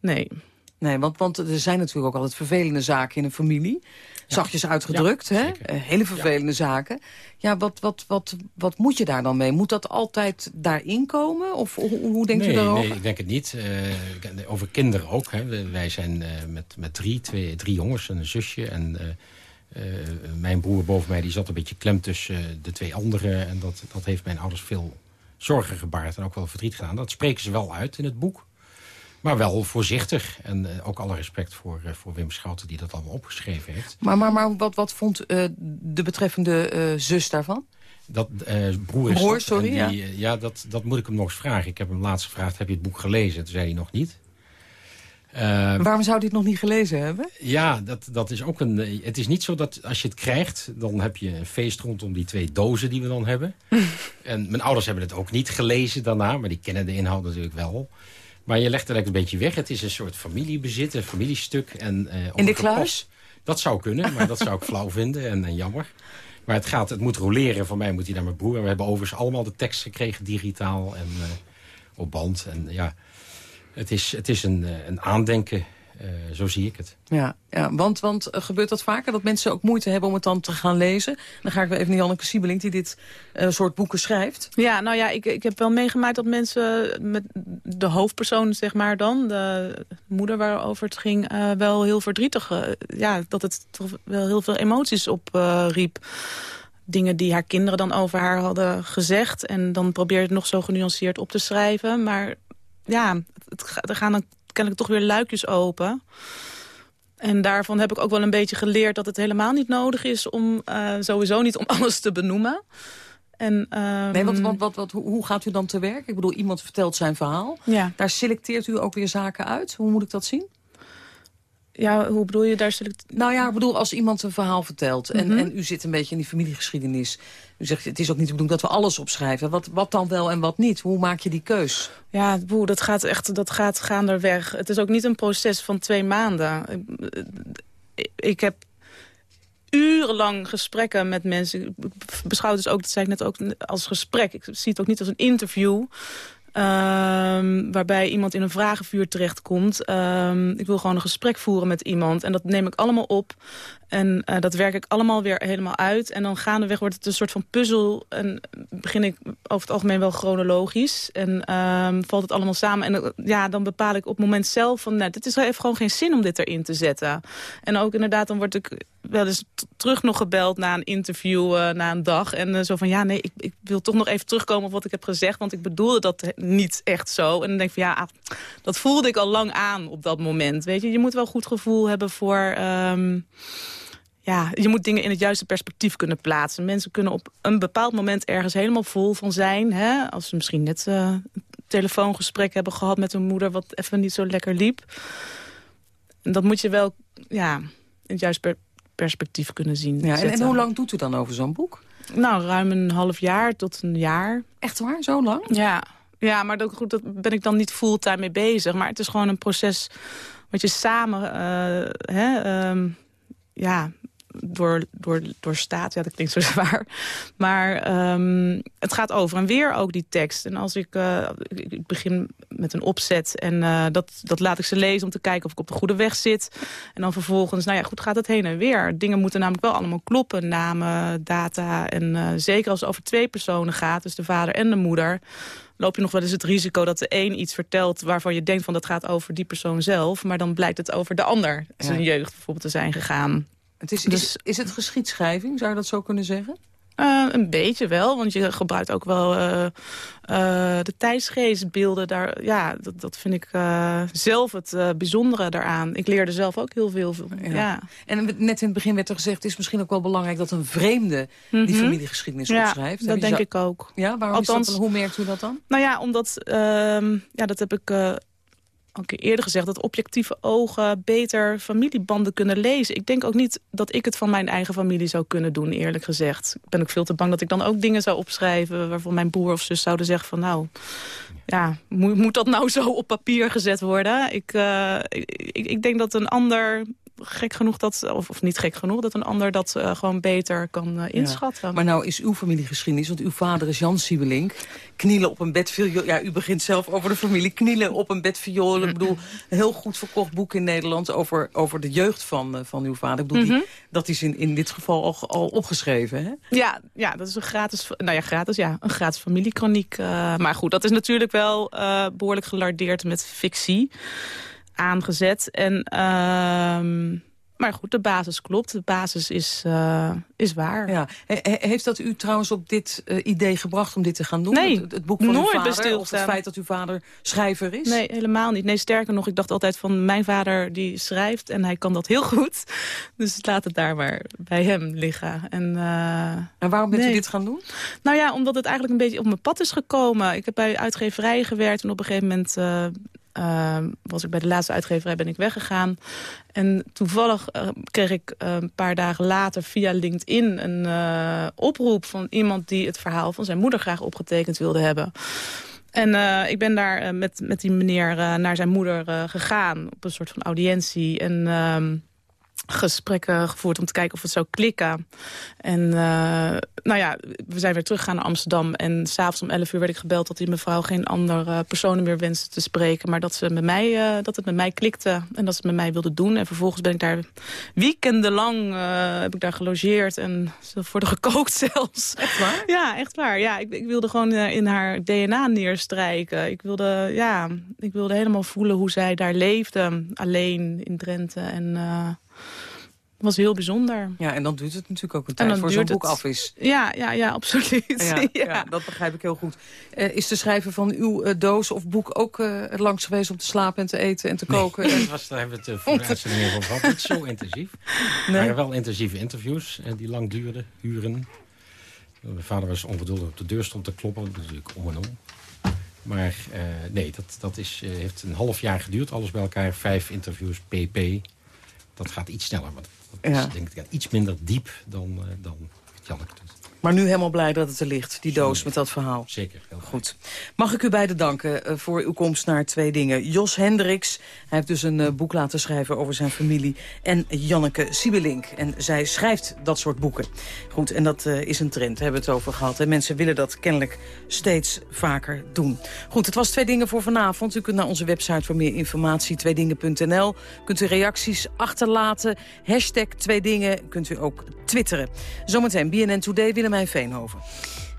Nee. Nee, want, want er zijn natuurlijk ook altijd vervelende zaken in een familie. Zachtjes uitgedrukt, hè? Eh, hele vervelende zaken. Ja, wat, wat, wat, wat moet je daar dan mee? Moet dat altijd daarin komen? Of hoe, hoe denkt nee, u daarover? Nee, ik denk het niet. Eh, over kinderen ook. Hè. Wij zijn eh, met, met drie, twee, drie jongens en een zusje. En mijn broer boven mij die zat een beetje klem tussen de twee anderen. En dat, dat heeft mijn ouders veel zorgen gebaard en ook wel verdriet gedaan. Dat spreken ze wel uit in het boek. Maar wel voorzichtig. En eh, ook alle respect voor, eh, voor Wim Schouten die dat allemaal opgeschreven heeft. Maar, maar, maar wat, wat vond eh, de betreffende zus daarvan? Dat broer is Broer, dat. sorry, die, eh, ja. dat, dat moet ik hem nog eens vragen. Ik heb hem laatst gevraagd, heb je het boek gelezen? Toen zei hij nog niet. Waarom zou hij het nog niet gelezen hebben? ja, dat, dat is ook een... Het is niet zo dat als je het krijgt... dan heb je een feest rondom die twee dozen die we dan hebben. [LAUGHS] en mijn ouders hebben het ook niet gelezen daarna... maar die kennen de inhoud natuurlijk wel. Maar je legt het eigenlijk een beetje weg. Het is een soort familiebezit, een familiestuk. En, eh, In de kluis? Dat zou kunnen, maar dat zou ik [LAUGHS] flauw vinden en, en jammer. Maar het, gaat, het moet roleren. Van mij moet hij naar mijn broer. En we hebben overigens allemaal de tekst gekregen digitaal en eh, op band. En ja, het is, het is een, eh, een aandenken. Eh, zo zie ik het. Ja, ja want, want eh, gebeurt dat vaker? Dat mensen ook moeite hebben om het dan te gaan lezen? Dan ga ik weer even naar Janneke Siebelink die dit eh, soort boeken schrijft. Ja, nou ja, ik, ik heb wel meegemaakt dat mensen met de hoofdpersoon, zeg maar dan, de moeder waarover het ging, eh, wel heel verdrietig, ja, dat het toch wel heel veel emoties opriep. Dingen die haar kinderen dan over haar hadden gezegd. En dan probeer je het nog zo genuanceerd op te schrijven. Maar ja, het, er gaan dan kennelijk toch weer luikjes open. En daarvan heb ik ook wel een beetje geleerd dat het helemaal niet nodig is om eh, sowieso niet om [LAUGHS] alles te benoemen. En, ehm, Nee, want, wat, wat, hoe hoe gaat u dan te werk? Ik bedoel, iemand vertelt zijn verhaal. Ja. Daar selecteert u ook weer zaken uit. Hoe moet ik dat zien? Ja, hoe bedoel je daar select... Nou ja, ik bedoel, als iemand een verhaal vertelt... En, Mhm. en u zit een beetje in die familiegeschiedenis... U zegt, het is ook niet de bedoeling dat we alles opschrijven. Wat, wat dan wel en wat niet? Hoe maak je die keus? Ja, boe, dat gaat echt dat gaat gaanderweg. Het is ook niet een proces van twee maanden. Ik, ik heb urenlang gesprekken met mensen. Ik beschouw dus ook, dat zei ik net ook, als gesprek. Ik zie het ook niet als een interview. Um, waarbij iemand in een vragenvuur terechtkomt. Um, ik wil gewoon een gesprek voeren met iemand. En dat neem ik allemaal op. En uh, dat werk ik allemaal weer helemaal uit. En dan gaandeweg wordt het een soort van puzzel. En begin ik over het algemeen wel chronologisch. En um, valt het allemaal samen. En uh, ja, dan bepaal ik op het moment zelf van... Nou, dit is, heeft gewoon geen zin om dit erin te zetten. En ook inderdaad, dan word ik wel eens terug nog gebeld na een interview, uh, na een dag. En zo van, ja, nee, ik, ik, wil toch nog even terugkomen op wat ik heb gezegd. Want ik bedoelde dat niet echt zo. En dan denk ik van, ja, dat voelde ik al lang aan op dat moment. Weet je, je moet wel goed gevoel hebben voor... Um, ja, je moet dingen in het juiste perspectief kunnen plaatsen. Mensen kunnen op een bepaald moment ergens helemaal vol van zijn. Hè? Als ze misschien net uh, een telefoongesprek hebben gehad met hun moeder... wat even niet zo lekker liep. En dat moet je wel ja, in het juiste per perspectief kunnen zien. Ja, en, en, hoe lang doet u dan over zo'n boek? Nou, ruim een half jaar tot een jaar. Echt waar? Zo lang? Ja, ja maar dat, goed, dat ben ik dan niet fulltime mee bezig. Maar het is gewoon een proces wat je samen... Uh, hè, um, ja, door, door, door staat. Ja, dat klinkt zo [LAUGHS] zwaar. Maar um, het gaat over en weer ook die tekst. En als ik, uh, ik begin met een opzet en uh, dat, dat laat ik ze lezen om te kijken of ik op de goede weg zit. En dan vervolgens, nou ja, goed, gaat het heen en weer. Dingen moeten namelijk wel allemaal kloppen. Namen, data en zeker als het over twee personen gaat, dus de vader en de moeder loop je nog wel eens het risico dat de een iets vertelt... waarvan je denkt van dat gaat over die persoon zelf... maar dan blijkt het over de ander zijn jeugd bijvoorbeeld te zijn gegaan. Het is, dus, is, is het geschiedschrijving, zou je dat zo kunnen zeggen? Uh, een beetje wel, want je gebruikt ook wel uh, uh, de tijdsgeestbeelden. Daar, ja, dat, dat vind ik zelf het bijzondere daaraan. Ik leerde zelf ook heel veel. Ja. ja. En net in het begin werd er gezegd... het is misschien ook wel belangrijk dat een vreemde die mm -hmm. familiegeschiedenis ja, opschrijft. dat denk ik ook. Ja, waarom Althans, dat, hoe merkt u dat dan? Nou ja, omdat... Ja, dat heb ik eerder gezegd... dat objectieve ogen beter familiebanden kunnen lezen. Ik denk ook niet dat ik het van mijn eigen familie zou kunnen doen, eerlijk gezegd. Ik ben ook veel te bang dat ik dan ook dingen zou opschrijven... waarvan mijn broer of zus zouden zeggen van... nou, ja, moet, dat nou zo op papier gezet worden? Ik, uh, ik, ik denk dat een ander gek genoeg dat, of, of niet gek genoeg, dat een ander dat uh, gewoon beter kan uh, inschatten. Ja. Maar nou is uw familiegeschiedenis, want uw vader is Jan Siebelink. Knielen op een bed viool. Ja, u begint zelf over de familie. Knielen op een bed viool. Ik bedoel, een heel goed verkocht boek in Nederland over, over de jeugd van, uh, van uw vader. Ik bedoel, mm -hmm. die, dat is in, in dit geval al, al opgeschreven, hè? Ja, ja, dat is een gratis, nou ja, gratis, ja, een gratis familiekroniek. maar goed, dat is natuurlijk wel behoorlijk gelardeerd met fictie aangezet. En, uh, maar goed, de basis klopt. De basis is, uh, is waar. Ja. He heeft dat u trouwens op dit uh, idee gebracht om dit te gaan doen? Nee, het, het boek van nooit uw vader? Of het feit dat uw vader schrijver is? Nee, helemaal niet. Nee, sterker nog, ik dacht altijd van mijn vader die schrijft en hij kan dat heel goed. Dus laat het daar maar bij hem liggen. En, uh, en waarom bent nee. u dit gaan doen? Nou ja, omdat het eigenlijk een beetje op mijn pad is gekomen. Ik heb bij uitgeverijen gewerkt en op een gegeven moment... Uh, was ik bij de laatste uitgeverij ben ik weggegaan. En toevallig uh, kreeg ik uh, een paar dagen later via LinkedIn een uh, oproep van iemand die het verhaal van zijn moeder graag opgetekend wilde hebben. En ik ben daar met, met die meneer naar zijn moeder gegaan op een soort van audiëntie. En ehm, gesprekken gevoerd om te kijken of het zou klikken. En uh, nou ja, we zijn weer teruggegaan naar Amsterdam. En s'avonds om 11 uur werd ik gebeld dat die mevrouw geen andere personen meer wenste te spreken. Maar dat, ze met mij, uh, dat het met mij klikte en dat ze het met mij wilde doen. En vervolgens ben ik daar weekendenlang uh, heb ik daar gelogeerd en voor de gekookt [LAUGHS] zelfs. Echt waar? Ja, echt waar. Ja, ik, ik wilde gewoon in haar DNA neerstrijken. Ik wilde, ja, ik wilde helemaal voelen hoe zij daar leefde. Alleen in Drenthe en was heel bijzonder. Ja, en dan duurt het natuurlijk ook een tijd voor zo'n boek het... af is. Ja, ja, ja absoluut. Ja, [LAUGHS] ja. ja dat begrijp ik heel goed. Uh, is de schrijver van uw uh, doos of boek ook uh, langs geweest om te slapen en te eten en te koken? Nee, dat was, daar hebben we het voor de uitzending over gehad. Niet zo intensief. Nee. Maar wel intensieve interviews die lang duurden, uren. Mijn vader was ongeduldig op de deur stond te kloppen, natuurlijk om en om. Maar nee, dat, dat is, heeft een half jaar geduurd. Alles bij elkaar, vijf interviews, pp dat gaat iets sneller. Want dat ja. is denk ik iets minder diep dan, uh, dan Janneke doet. Maar nu helemaal blij dat het er ligt, die doos met dat verhaal. Zeker. Goed. Mag ik u beiden danken uh, voor uw komst naar twee dingen. Jos Hendricks, hij heeft dus een uh, boek laten schrijven over zijn familie. En Janneke Siebelink. En zij schrijft dat soort boeken. Goed, en dat uh, is een trend, daar hebben we het over gehad. En mensen willen dat kennelijk steeds vaker doen. Goed, het was twee dingen voor vanavond. U kunt naar onze website voor meer informatie, tweedingen.nl. Kunt u reacties achterlaten. Hashtag twee dingen kunt u ook twitteren. Zometeen BNN Today, Willemijn Veenhoven.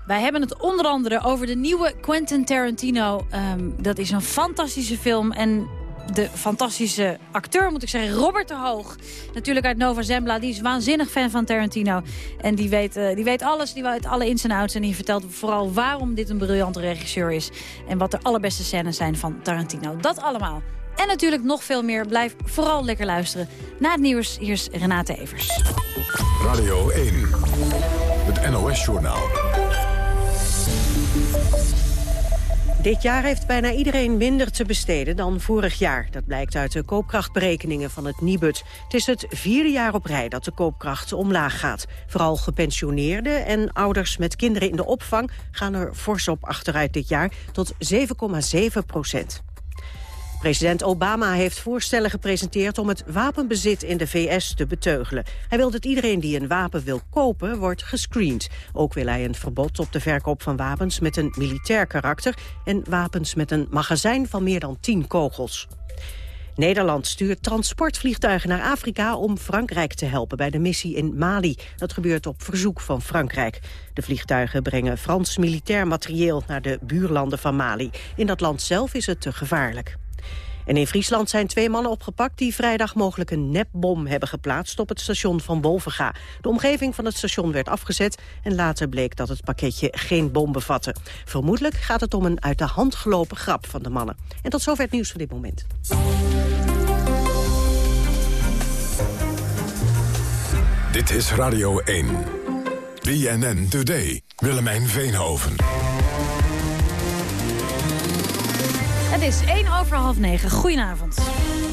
Wij hebben het onder andere over de nieuwe Quentin Tarantino. Um, dat is een fantastische film en de fantastische acteur, moet ik zeggen, Robert de Hoog. Natuurlijk uit Nova Zembla, die is waanzinnig fan van Tarantino. En die weet, uh, die weet alles, die weet alle ins en outs. En die vertelt vooral waarom dit een briljante regisseur is. En wat de allerbeste scènes zijn van Tarantino. Dat allemaal. En natuurlijk nog veel meer. Blijf vooral lekker luisteren. Na het nieuws, hier is Renate Evers. Radio 1, NOS-journaal. Dit jaar heeft bijna iedereen minder te besteden dan vorig jaar. Dat blijkt uit de koopkrachtberekeningen van het Nibud. Het is het vierde jaar op rij dat de koopkracht omlaag gaat. Vooral gepensioneerden en ouders met kinderen in de opvang... gaan er fors op achteruit dit jaar tot 7,7 procent. President Obama heeft voorstellen gepresenteerd om het wapenbezit in de VS te beteugelen. Hij wil dat iedereen die een wapen wil kopen, wordt gescreend. Ook wil hij een verbod op de verkoop van wapens met een militair karakter... en wapens met een magazijn van meer dan 10 kogels. Nederland stuurt transportvliegtuigen naar Afrika om Frankrijk te helpen bij de missie in Mali. Dat gebeurt op verzoek van Frankrijk. De vliegtuigen brengen Frans militair materieel naar de buurlanden van Mali. In dat land zelf is het te gevaarlijk. En in Friesland zijn twee mannen opgepakt die vrijdag mogelijk een nepbom hebben geplaatst op het station van Wolvenga. De omgeving van het station werd afgezet en later bleek dat het pakketje geen bom bevatte. Vermoedelijk gaat het om een uit de hand gelopen grap van de mannen. En tot zover het nieuws van dit moment. Dit is Radio 1. BNN Today. Willemijn Veenhoven. Het is 1 over half 9. Goedenavond.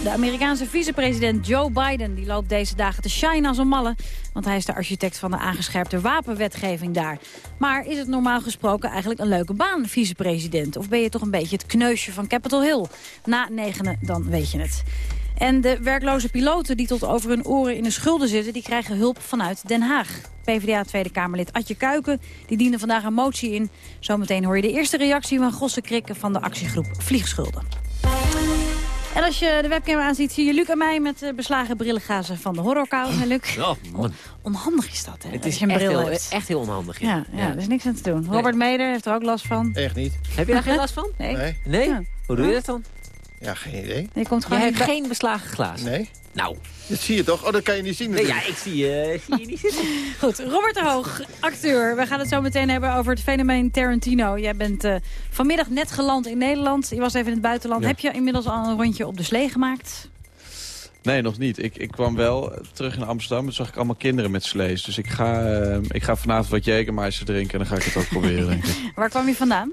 De Amerikaanse vicepresident Joe Biden die loopt deze dagen te shine als een malle. Want hij is de architect van de aangescherpte wapenwetgeving daar. Maar is het normaal gesproken eigenlijk een leuke baan, vicepresident? Of ben je toch een beetje het kneusje van Capitol Hill? Na negenen, dan weet je het. En de werkloze piloten die tot over hun oren in de schulden zitten... die krijgen hulp vanuit Den Haag. PvdA Tweede Kamerlid Adje Kuiken die diende vandaag een motie in. Zometeen hoor je de eerste reactie van Gosse Krikken... van de actiegroep Vliegschulden. En als je de webcam aanziet, zie je Luc en mij met uh, beslagen brillengazen van de horrorkou. Hè, Luc? Oh, man. Onhandig is dat, hè? Het is je een echt, bril heel, hebt. echt heel onhandig. Ja, ja, ja, ja. er is niks aan te doen. Nee. Robert Meder heeft er ook last van. Echt niet. Heb je daar geen last van? Nee. Nee? Nee? Ja. Hoe doe je dat dan? Ja, geen idee. Je komt gewoon Jij hebt geen beslagen glazen? Nee? Nou. Dat zie je toch? Oh, dat kan je niet zien Nee, ja, ik zie, eh, zie je niet zitten. [LAUGHS] Goed, Robert de Hoog, acteur. We gaan het zo meteen hebben over het fenomeen Tarantino. Jij bent eh, vanmiddag net geland in Nederland. Je was even in het buitenland. Ja. Heb je inmiddels al een rondje op de slee gemaakt? Nee, nog niet. Ik, ik kwam wel terug in Amsterdam. Toen zag ik allemaal kinderen met slees. Dus ik ga, eh, ik ga vanavond wat Jägermeister drinken. En dan ga ik het ook proberen, denk ik. [LAUGHS] Waar kwam je vandaan?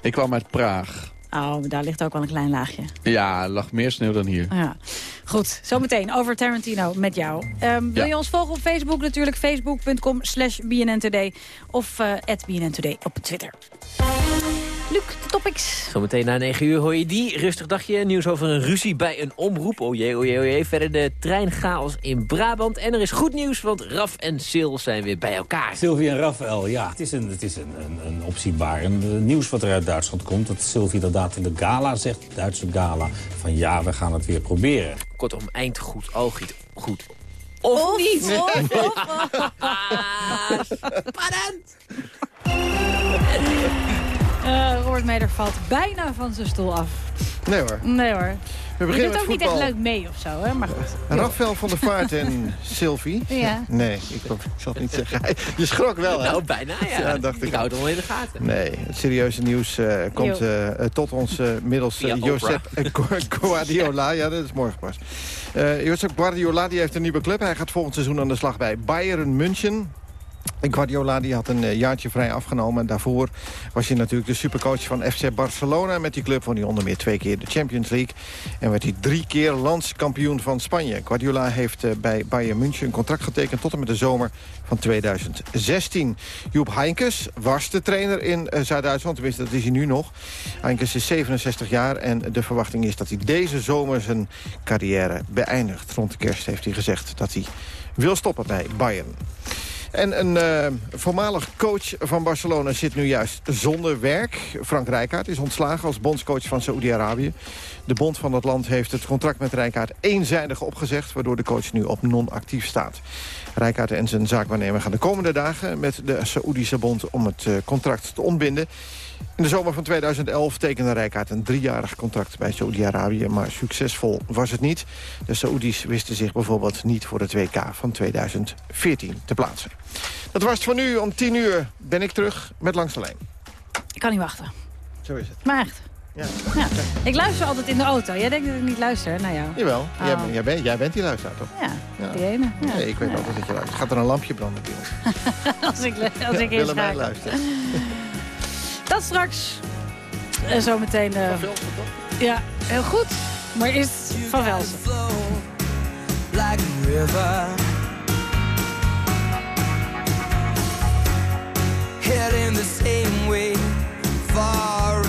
Ik kwam uit Praag. Oh, daar ligt ook wel een klein laagje. Ja, er lag meer sneeuw dan hier. Ja. Goed, zometeen over Tarantino met jou. Ehm, wil Ja. je ons volgen op Facebook natuurlijk? Facebook.com slash BNNToday. Of uh, BNNToday op Twitter. Luc, de topics. Zometeen na 9 uur hoor je die. Rustig dagje. Nieuws over een ruzie bij een omroep. O jee, o jee, o jee. Verder de treinchaos in Brabant. En er is goed nieuws, want Raf en Sil zijn weer bij elkaar. Sylvie en Rafael, ja. Het is een, het is een, een, een nieuws wat er uit Duitsland komt. Dat Sylvie inderdaad in de gala zegt, de Duitse gala, van ja, we gaan het weer proberen. Kortom, eind goed, ooggiet goed. Of, Of, niet. of, of, [LAUGHS] Spannend. [LAUGHS] Uh, Robert Meder valt bijna van zijn stoel af. Nee hoor. Nee hoor. We Je beginnen doet ook niet echt leuk mee of zo, hè? Maar goed. Rafael van der Vaart en [LAUGHS] Sylvie. Ja. Nee, ik, ik zal het niet zeggen. Je schrok wel, hè? Nou, bijna, ja. dacht ik. ik hou het wel in de gaten. Nee, het serieuze nieuws eh, komt eh, eh, tot ons eh, middels uh, Josep. [LAUGHS] Guardiola. Ja, dat is morgen pas. Eh Josep Guardiola die heeft een nieuwe club. Hij gaat volgend seizoen aan de slag bij Bayern München. En Guardiola die had een eh, jaartje vrij afgenomen. Daarvoor was hij natuurlijk de supercoach van FC Barcelona. Met die club won hij onder meer twee keer de Champions League. En werd hij drie keer landskampioen van Spanje. Guardiola heeft eh, bij Bayern München een contract getekend... tot en met de zomer van 2016. Joep Heinkes was de trainer in eh, Zuid-Duitsland. Tenminste, dat is hij nu nog. Heinkes is 67 jaar en de verwachting is dat hij deze zomer zijn carrière beëindigt. Rond de kerst heeft hij gezegd dat hij wil stoppen bij Bayern. En een uh, voormalig coach van Barcelona zit nu juist zonder werk. Frank Rijkaard is ontslagen als bondscoach van Saoedi-Arabië. De bond van dat land heeft het contract met Rijkaard eenzijdig opgezegd... waardoor de coach nu op non-actief staat. Rijkaard en zijn zaakwaarnemer gaan de komende dagen met de Saoedische bond... om het uh, contract te ontbinden. In de zomer van 2011 tekende Rijkaard een driejarig contract bij Saoedi-Arabië... maar succesvol was het niet. De Saoedi's wisten zich bijvoorbeeld niet voor het WK van 2014 te plaatsen. Dat was het voor nu. Om 10 uur ben ik terug met Langs de Lijn. Ik kan niet wachten. Zo is het. Maar echt. Ja. ja. Ik luister altijd in de auto. Jij denkt dat ik niet luister naar jou. Jawel, Oh. jij, jij, bent, jij bent die luisteraar toch? Ja, die ene. Ja. Nee, ik weet altijd dat je luistert. Gaat er een lampje branden bij ons? [LAUGHS] als ik, als ik Willemijn inschakel. luistert. Dat straks. En zometeen... Uh, ja, heel goed. Maar eerst Van Velsen. like a river. Heading the same way forever.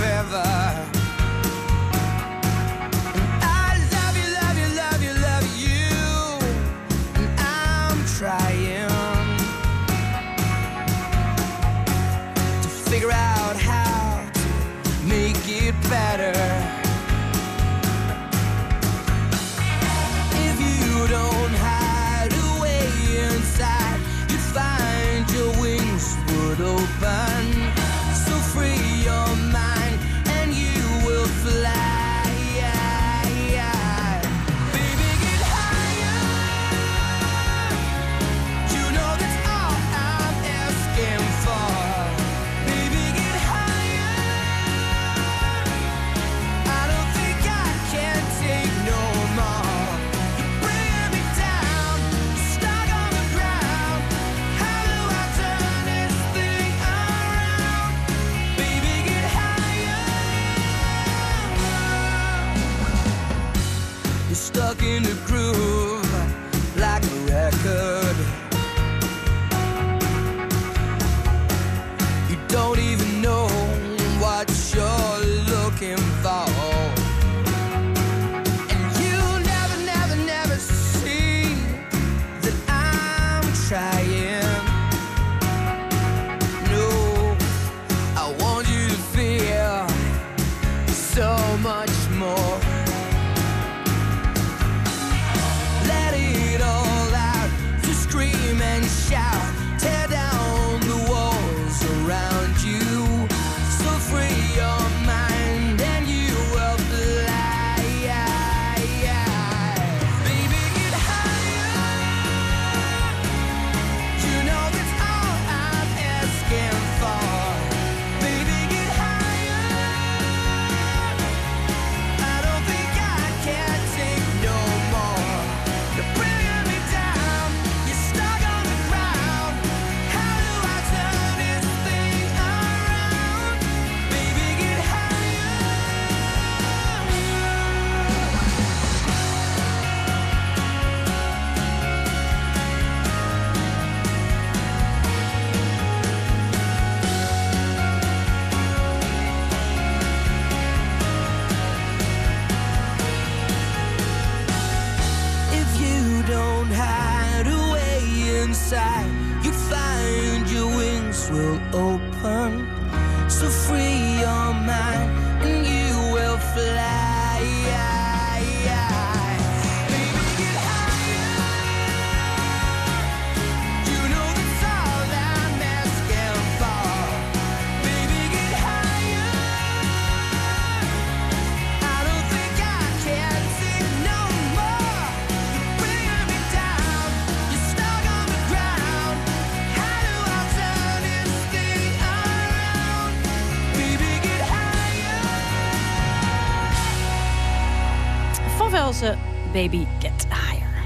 Baby Get Higher.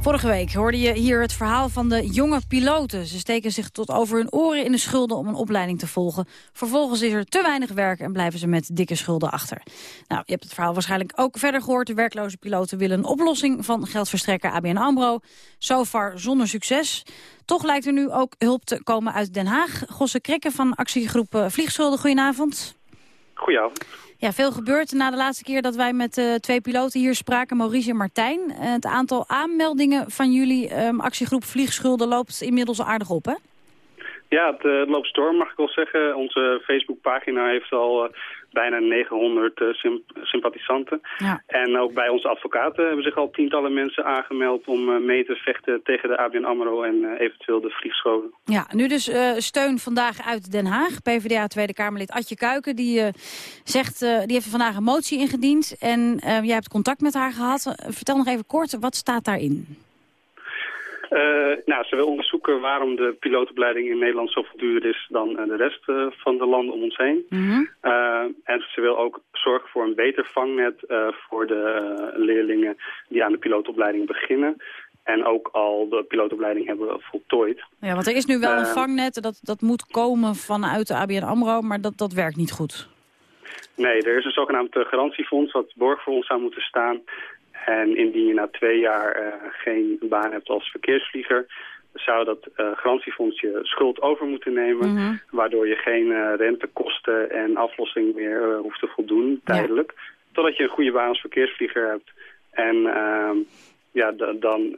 Vorige week hoorde je hier het verhaal van de jonge piloten. Ze steken zich tot over hun oren in de schulden om een opleiding te volgen. Vervolgens is er te weinig werk en blijven ze met dikke schulden achter. Nou, je hebt het verhaal waarschijnlijk ook verder gehoord. De werkloze piloten willen een oplossing van geldverstrekker ABN AMRO. So far zonder succes. Toch lijkt er nu ook hulp te komen uit Den Haag. Gosse Krikke van actiegroep eh, Vliegschulden, goedenavond. Goedenavond. Ja, veel gebeurt na de laatste keer dat wij met eh, twee piloten hier spraken, Maurice en Martijn. Eh, het aantal aanmeldingen van jullie ehm, actiegroep Vliegschulden loopt inmiddels aardig op, hè? Ja, het, eh, het loopt storm, mag ik wel zeggen. Onze Facebookpagina heeft al bijna 900 eh, sym- sympathisanten. Ja. En ook bij onze advocaten hebben zich al tientallen mensen aangemeld... om eh, mee te vechten tegen de ABN AMRO en eh, eventueel de vliegscholen. Ja, nu dus steun vandaag uit Den Haag. PvdA Tweede Kamerlid Adje Kuiken, die, zegt, die heeft vandaag een motie ingediend. En jij hebt contact met haar gehad. Eh, vertel nog even kort, wat staat daarin? Eh, nou, ze wil onderzoeken waarom de pilootopleiding in Nederland zoveel duurder is dan eh, de rest eh, van de landen om ons heen. Eh, en ze wil ook zorgen voor een beter vangnet voor de leerlingen die aan de pilootopleiding beginnen. En ook al de pilootopleiding hebben voltooid. Ja, want er is nu wel een vangnet, dat, dat moet komen vanuit de ABN AMRO, maar dat, dat werkt niet goed. Nee, er is een zogenaamd garantiefonds wat borg voor ons zou moeten staan. En indien je na twee jaar eh, geen baan hebt als verkeersvlieger... zou dat eh, garantiefonds je schuld over moeten nemen... waardoor je geen eh, rentekosten en aflossing meer hoeft te voldoen, tijdelijk. Totdat je een goede baan als verkeersvlieger hebt. En ehm, ja, da- dan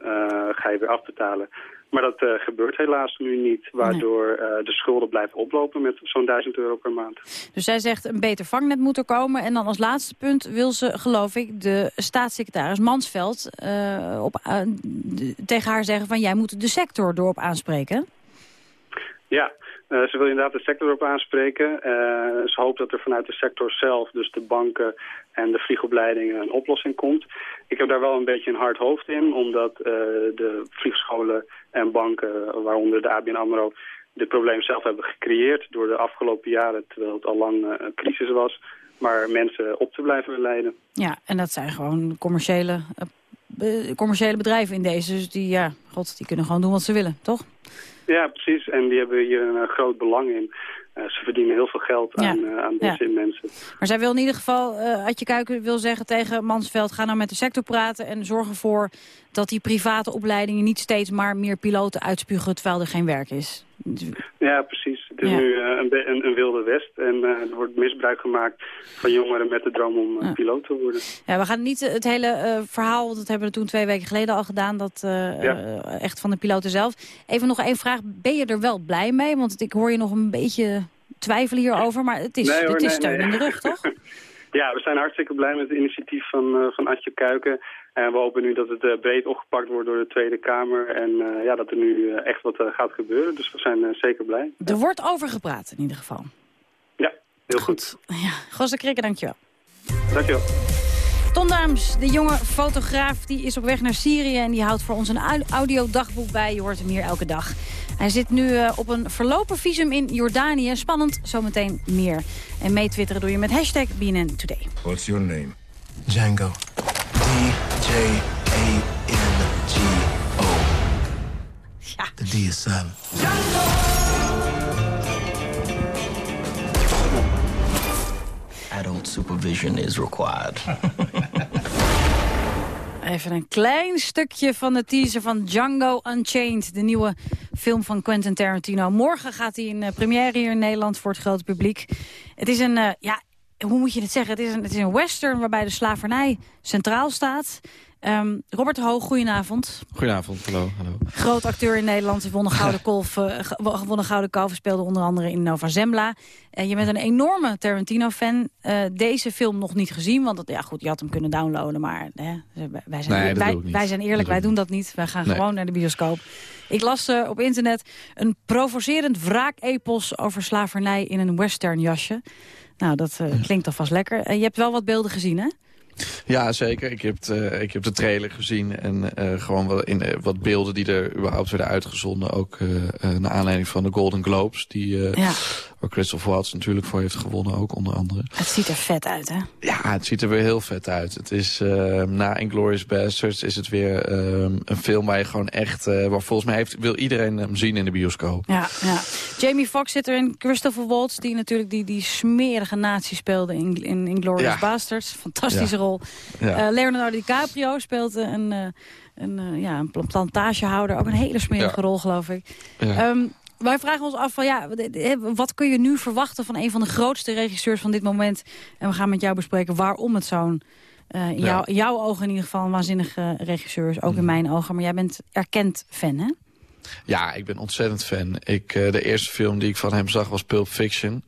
ga je weer afbetalen. Maar dat eh, gebeurt helaas nu niet, waardoor eh, de schulden blijven oplopen met zo'n 1000 euro per maand. Dus zij zegt een beter vangnet moet er komen. En dan als laatste punt wil ze, geloof ik, de staatssecretaris Mansveld eh, op, tegen haar zeggen van jij moet de sector erop aanspreken. Ja, eh, ze wil inderdaad de sector op aanspreken. Eh, ze hoopt dat er vanuit de sector zelf, dus de banken en de vliegopleidingen, een oplossing komt. Ik heb daar wel een beetje een hard hoofd in, omdat eh, de vliegscholen en banken, waaronder de ABN AMRO, dit probleem zelf hebben gecreëerd door de afgelopen jaren, terwijl het al lang een crisis was, maar mensen op te blijven leiden. Ja, en dat zijn gewoon commerciële, commerciële bedrijven in deze. Dus die, ja, god, die kunnen gewoon doen wat ze willen, toch? Ja, precies. En die hebben hier een eh, groot belang in. Eh, ze verdienen heel veel geld Ja. aan, eh, aan Ja. deze mensen. Maar zij wil in ieder geval, eh Adje Kuiken wil zeggen tegen Mansveld... ga nou met de sector praten en zorg ervoor dat die private opleidingen... niet steeds maar meer piloten uitspugen terwijl er geen werk is. Ja, precies. Het is Ja. nu eh, een, een, een wilde west en eh, er wordt misbruik gemaakt van jongeren met de droom om eh, piloot te worden. Ja, we gaan niet het hele verhaal, dat hebben we toen twee weken geleden al gedaan... dat Ja. echt van de piloten zelf. Even nog één vraag, ben je er wel blij mee? Want ik hoor je nog een beetje twijfelen hierover, maar het is, Nee, hoor, het is steun nee. in de rug, toch? [LAUGHS] Ja, we zijn hartstikke blij met het initiatief van, van Adje Kuiken. En we hopen nu dat het eh, breed opgepakt wordt door de Tweede Kamer. En eh, ja, dat er nu eh, echt wat gaat gebeuren. Dus we zijn eh, zeker blij. Er wordt over gepraat in ieder geval. Ja, heel goed. Ja, Gosse Krikke, dankjewel. Dankjewel. Ton Daams, de jonge fotograaf, die is op weg naar Syrië... en die houdt voor ons een au- audiodagboek bij. Je hoort hem hier elke dag. Hij zit nu eh, op een verlopen visum in Jordanië. Spannend, zometeen meer. En meetwitteren doe je met hashtag BNN Today. What's your name? Django. D-J-A-N-G-O. Ja. The D is silent. Adult supervision is required. [LAUGHS] Even een klein stukje van de teaser van Django Unchained. De nieuwe film van Quentin Tarantino. Morgen gaat hij in eh, première hier in Nederland voor het grote publiek. Het is een, eh, ja, hoe moet je het zeggen? Het is een, het is een western waarbij de slavernij centraal staat. Ehm, Robert Hoog, goedenavond. Goedenavond, hallo. hallo. Groot acteur in Nederland. Hij won een gouden [LAUGHS] kolf. eh, won een gouden kalf. Speelde onder andere in Nova Zembla. En je bent een enorme Tarantino-fan. Eh, deze film nog niet gezien. Want het, ja, goed, je had hem kunnen downloaden. Maar hè, wij, zijn, Nee, dat wij, zijn eerlijk, Dat wij doe doen dat niet. Wij gaan Nee. gewoon naar de bioscoop. Ik las eh, op internet een provocerend wraakepos over slavernij in een western jasje. Nou, dat eh, klinkt alvast lekker. En je hebt wel wat beelden gezien, hè? Ja, zeker. Ik heb, het, eh, ik heb de trailer gezien en eh, gewoon wat, in, eh, wat beelden die er überhaupt werden uitgezonden. Ook naar aanleiding van de Golden Globes, die, Ja. waar Christopher Waltz natuurlijk voor heeft gewonnen, ook onder andere. Het ziet er vet uit, hè? Ja, het ziet er weer heel vet uit. Het is, eh, na Inglourious Basterds is het weer eh, een film waar je gewoon echt... waar volgens mij heeft, wil iedereen hem zien in de bioscoop. Ja, ja. Jamie Foxx zit erin. Christopher Waltz, die natuurlijk die, die smerige nazi speelde in, in, in Glorious Ja. Bastards. Fantastische Ja. rol. Ja. Eh, Leonardo DiCaprio speelt een, eh, een, eh, ja, een pla- plantagehouder. Ook een hele smerige Ja. rol, geloof ik. Ja. Ehm, wij vragen ons af van ja, wat- wat kun je nu verwachten van een van de grootste regisseurs van dit moment? En we gaan met jou bespreken waarom het zo'n, in, Ja. jou, jouw ogen in ieder geval, een waanzinnige regisseur is. Ook in mijn ogen, maar jij bent erkend fan, hè? Ja, ik ben ontzettend fan. Ik, de eerste film die ik van hem zag was Pulp Fiction.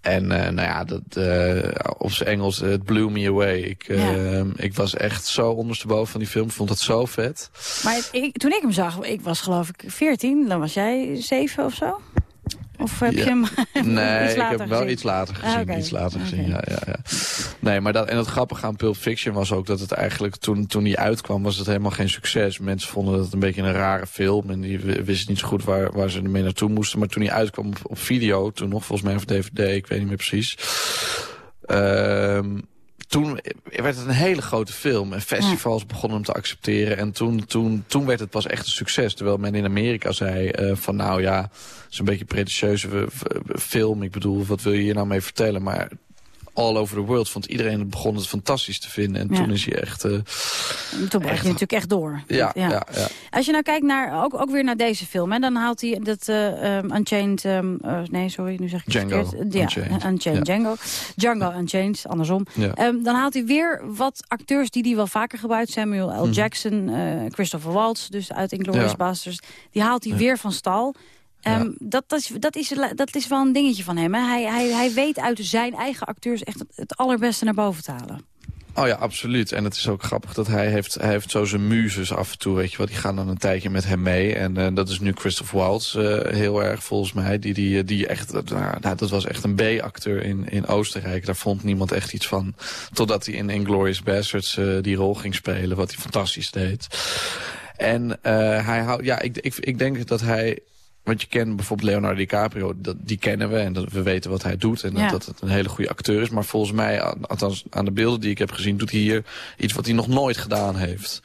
En eh, nou ja, dat, eh, op zijn Engels, het blew me away. Ik, eh, ik was echt zo ondersteboven van die film. Ik vond het zo vet. Maar ik, toen ik hem zag, ik was geloof ik 14, dan was jij 7 of zo? Of heb je hem [LAUGHS] Nee, iets ik heb hem wel gezien? iets later Ah, gezien. Iets later gezien, Oké. ja, ja, ja. Nee, maar dat, en het grappige aan Pulp Fiction was ook dat het eigenlijk... Toen, toen die uitkwam was het helemaal geen succes. Mensen vonden het een beetje een rare film. En die wisten niet zo goed waar, waar ze ermee naartoe moesten. Maar toen die uitkwam op, op video, toen nog volgens mij of DVD, ik weet niet meer precies... Ehm, toen werd het een hele grote film. En festivals begonnen hem te accepteren. En toen, toen, toen werd het pas echt een succes. Terwijl men in Amerika zei eh, van nou ja, het is een beetje een pretentieuze film. Ik bedoel, wat wil je hier nou mee vertellen? Maar all over the world vond iedereen het begon het fantastisch te vinden. En Ja. toen is hij echt... eh, Toen bracht je natuurlijk echt door. ja, ja. Ja, Als je nou kijkt naar, ook, ook weer naar deze film, hè, dan haalt hij dat um, Unchained... ehm, eh, nee, sorry, nu zeg ik het Django verkeerd. Ja, Unchained. [LAUGHS] Unchained Ja. Django. Django Unchained, andersom. Ehm, dan haalt hij weer wat acteurs die hij wel vaker gebruikt. Samuel L. Mhm. Jackson, Christopher Waltz, dus uit Inglourious. Basterds. Die haalt hij weer van stal. Ehm, dat, dat, is, dat, is, dat is wel een dingetje van hem. Hè? Hij, hij, hij weet uit zijn eigen acteurs echt het, het allerbeste naar boven te halen. Oh ja, absoluut. En het is ook grappig dat hij heeft, hij heeft zo zijn muzes af en toe, weet je wel. Die gaan dan een tijdje met hem mee. En eh, dat is nu Christopher Waltz eh, heel erg volgens mij. Die, die, die echt, dat, nou, dat was echt een B-acteur in, in Oostenrijk. Daar vond niemand echt iets van. Totdat hij in Inglourious Basterds eh, die rol ging spelen, wat hij fantastisch deed. En eh, hij houdt, ja, ik, ik, ik denk dat hij... Want je kent bijvoorbeeld Leonardo DiCaprio, dat, die kennen we en dat, we weten wat hij doet. En Ja. dat, dat het een hele goede acteur is. Maar volgens mij, al- althans aan de beelden die ik heb gezien, doet hij hier iets wat hij nog nooit gedaan heeft.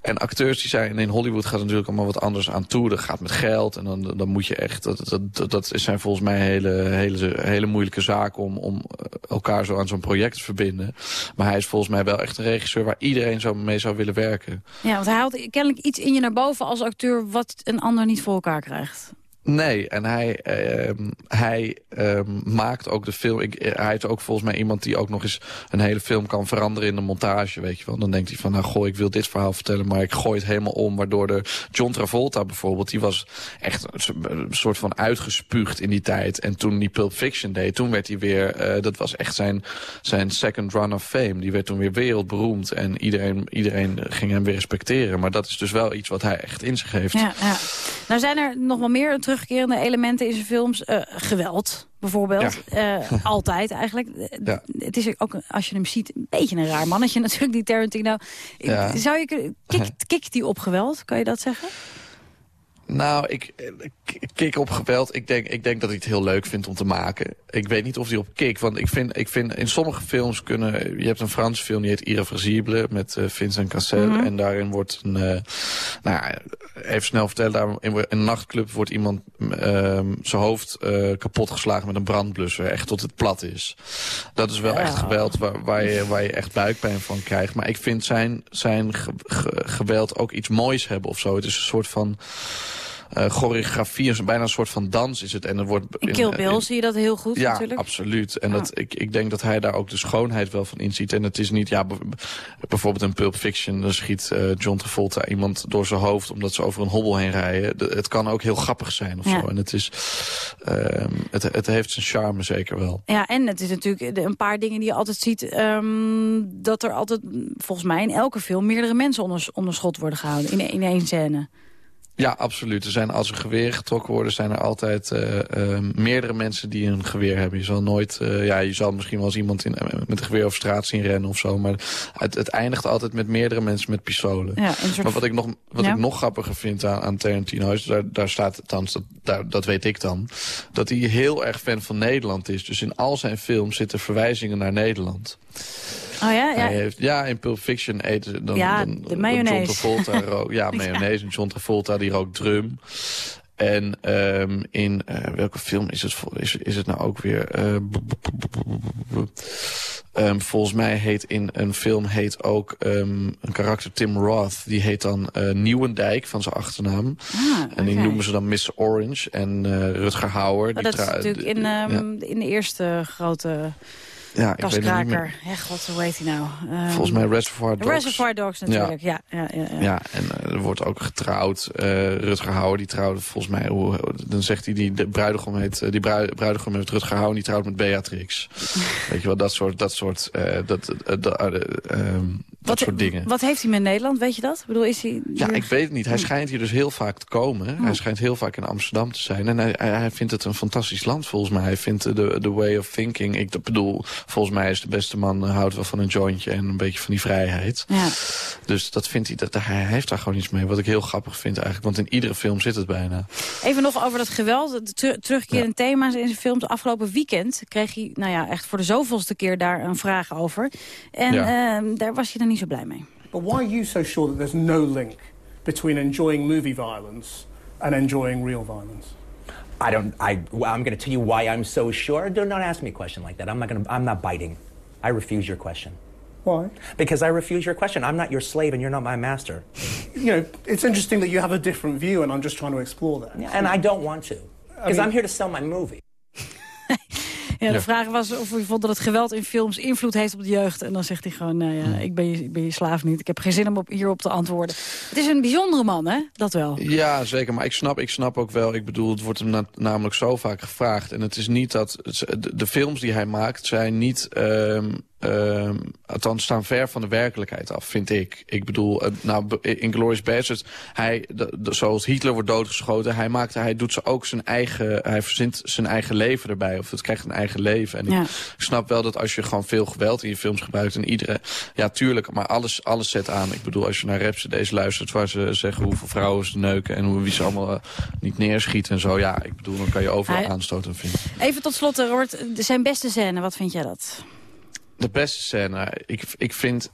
En acteurs die zijn in Hollywood gaat natuurlijk allemaal wat anders aan toe. Dat gaat met geld en dan, dan moet je echt... Dat, dat, dat, zijn volgens mij hele, hele, hele moeilijke zaken om, om eh, elkaar zo aan zo'n project te verbinden. Maar hij is volgens mij wel echt een regisseur waar iedereen zo mee zou willen werken. Ja, want hij haalt kennelijk iets in je naar boven als acteur... wat een ander niet voor elkaar krijgt. Nee, en hij, ehm, hij ehm, maakt ook de film... Eh, hij is ook volgens mij iemand die ook nog eens een hele film kan veranderen in de montage, weet je wel. Dan denkt hij van, nou goh, ik wil dit verhaal vertellen, maar ik gooi het helemaal om. Waardoor de John Travolta bijvoorbeeld, die was echt een soort van uitgespuugd in die tijd. En toen die Pulp Fiction deed, toen werd hij weer... eh, dat was echt zijn, zijn second run of fame. Die werd toen weer wereldberoemd en iedereen, iedereen ging hem weer respecteren. Maar dat is dus wel iets wat hij echt in zich heeft. Ja, ja. Nou zijn er nog wel meer terugkerende elementen in zijn films. Eh, geweld, bijvoorbeeld. Eh, altijd eigenlijk. Eh, Ja. Het is ook, als je hem ziet, een beetje een raar mannetje [LAUGHS] natuurlijk, die Tarantino. Ja. Zou je, kikt [LAUGHS] die op geweld, kan je dat zeggen? Nou, ik, kik op geweld. Ik denk, ik denk dat hij het heel leuk vindt om te maken. Ik weet niet of hij op kick. Want ik vind, ik vind in sommige films kunnen... Je hebt een Franse film die heet Irreversible met eh, Vincent Cassel. Mhm. En daarin wordt een... eh, nou ja, even snel vertellen. Daar in, een nachtclub wordt iemand ehm, zijn hoofd eh, kapot geslagen met een brandblusser. Echt tot het plat is. Dat is wel echt geweld waar, waar, je, waar je echt buikpijn van krijgt. Maar ik vind zijn, zijn ge- ge- geweld ook iets moois hebben of zo. Het is een soort van... eh, choreografie, is bijna een soort van dans is het. En er wordt In Kill Bill in- zie je dat heel goed ja, natuurlijk. absoluut. En dat, ik, ik denk dat hij daar ook de schoonheid wel van inziet. En het is niet, ja, bijvoorbeeld in Pulp Fiction... dan schiet eh, John Travolta iemand door zijn hoofd... omdat ze over een hobbel heen rijden. De- het kan ook heel grappig zijn of Ja. zo. En het, is, ehm, het, het heeft zijn charme zeker wel. Ja, en het is natuurlijk een paar dingen die je altijd ziet... ehm, dat er altijd, volgens mij in elke film... meerdere mensen onder, onder schot worden gehouden in, in één scène. Ja, absoluut. Er zijn, als er geweren getrokken worden, zijn er altijd eh, eh, meerdere mensen die een geweer hebben. Je zal nooit, eh, ja, je zal misschien wel eens iemand in, met een geweer over straat zien rennen of zo. Maar het, het eindigt altijd met meerdere mensen met pistolen. Ja, soort- Maar wat ik nog, wat Ja. ik nog grappiger vind aan, aan Tarantino is, daar, daar staat, althans, dat, daar, dat weet ik dan, dat hij heel erg fan van Nederland is. Dus in al zijn films zitten verwijzingen naar Nederland. Oh ja? Hij Ja, heeft, ja, in Pulp Fiction eten ze dan, Ja, dan de mayonaise. John Travolta [LAUGHS] rook, ja, Ja. mayonaise. En John Travolta die rookt drum. En ehm, in eh, welke film is het, is, is het nou ook weer? Volgens mij heet in een film heet ook ehm, een karakter Tim Roth. Die heet dan eh, Nieuwendijk van zijn achternaam. en die noemen ze dan Miss Orange. En eh, Rutger Hauer. Maar die dat is natuurlijk in, ja. ehm, in de eerste grote Ja, ik weet het niet meer. kaskraker. Ja, god, hoe heet hij nou? Ehm, Volgens mij Reservoir Dogs. Reservoir Dogs natuurlijk, ja. ja, ja, ja. Ja, en eh, er wordt ook getrouwd. Eh, Rutger Hauer, die trouwde volgens mij... Hoe, dan zegt hij, die de bruidegom heet... eh, die brui- bruidegom heeft Rutger Hauer, die trouwt met Beatrix. [LAUGHS] Weet je wel, dat soort... Dat soort, dat, eh, dat, eh, ehm, dat soort dingen. Wat heeft hij met Nederland, weet je dat? Ik bedoel, is hij... Ja, ik weet het niet. Hij Hm. schijnt hier dus heel vaak te komen. Oh. Hij schijnt heel vaak in Amsterdam te zijn. En hij, hij, hij vindt het een fantastisch land, volgens mij. Hij vindt de, de way of thinking... Ik bedoel, volgens mij is de beste man... eh, houdt wel van een jointje en een beetje van die vrijheid. Ja. Dus dat vindt hij, dat, hij heeft daar gewoon iets mee. Wat ik heel grappig vind eigenlijk. Want in iedere film zit het bijna. Even nog over dat geweld, de ter- terugkerende thema's in zijn films. Afgelopen weekend kreeg hij, nou ja, echt voor de zoveelste keer daar een vraag over. En ehm, daar was hij er niet zo blij mee. But why are you so sure that there's no link between enjoying movie violence and enjoying real violence? I don't. I. well, I'm going to tell you why I'm so sure. Do not ask me a question like that. I'm not going to. I'm not biting. I refuse your question Why? because I refuse your question. I'm not your slave, and you're not my master. You know, it's interesting that you have a different view, and I'm just trying to explore that. And I don't want to because mean- I'm here to sell my movie. [LAUGHS] Ja, de vraag was of hij vond dat het geweld in films invloed heeft op de jeugd. En dan zegt hij gewoon, nou ja, ik ben je, ik ben je slaaf niet. Ik heb geen zin om op, hierop te antwoorden. Het is een bijzondere man, hè? Dat wel. Ja, zeker. Maar ik snap, ik snap ook wel... Ik bedoel, het wordt hem na- namelijk zo vaak gevraagd. En het is niet dat... het- De, de films die hij maakt zijn niet... ehm ehm, althans, staan ver van de werkelijkheid af, vind ik. Ik bedoel, eh, nou, in Glorious Bastards... Hij, de- de- zoals Hitler wordt doodgeschoten... Hij, maakt, hij doet ze ook zijn eigen... Hij verzint zijn eigen leven erbij. Of het krijgt een eigen leven. En ik, Ja. ik snap wel dat als je gewoon veel geweld in je films gebruikt... en iedere... Ja, tuurlijk, maar alles, alles zet aan. Ik bedoel, als je naar Rhapsody luistert... waar ze zeggen hoeveel vrouwen ze neuken... en hoe, wie ze allemaal eh, niet neerschieten en zo. Ja, ik bedoel, dan kan je overal Hij- aanstoot aan vinden. Even tot slot, eh, Robert, zijn beste scène, wat vind jij dat? De beste scène, ik, ik vind...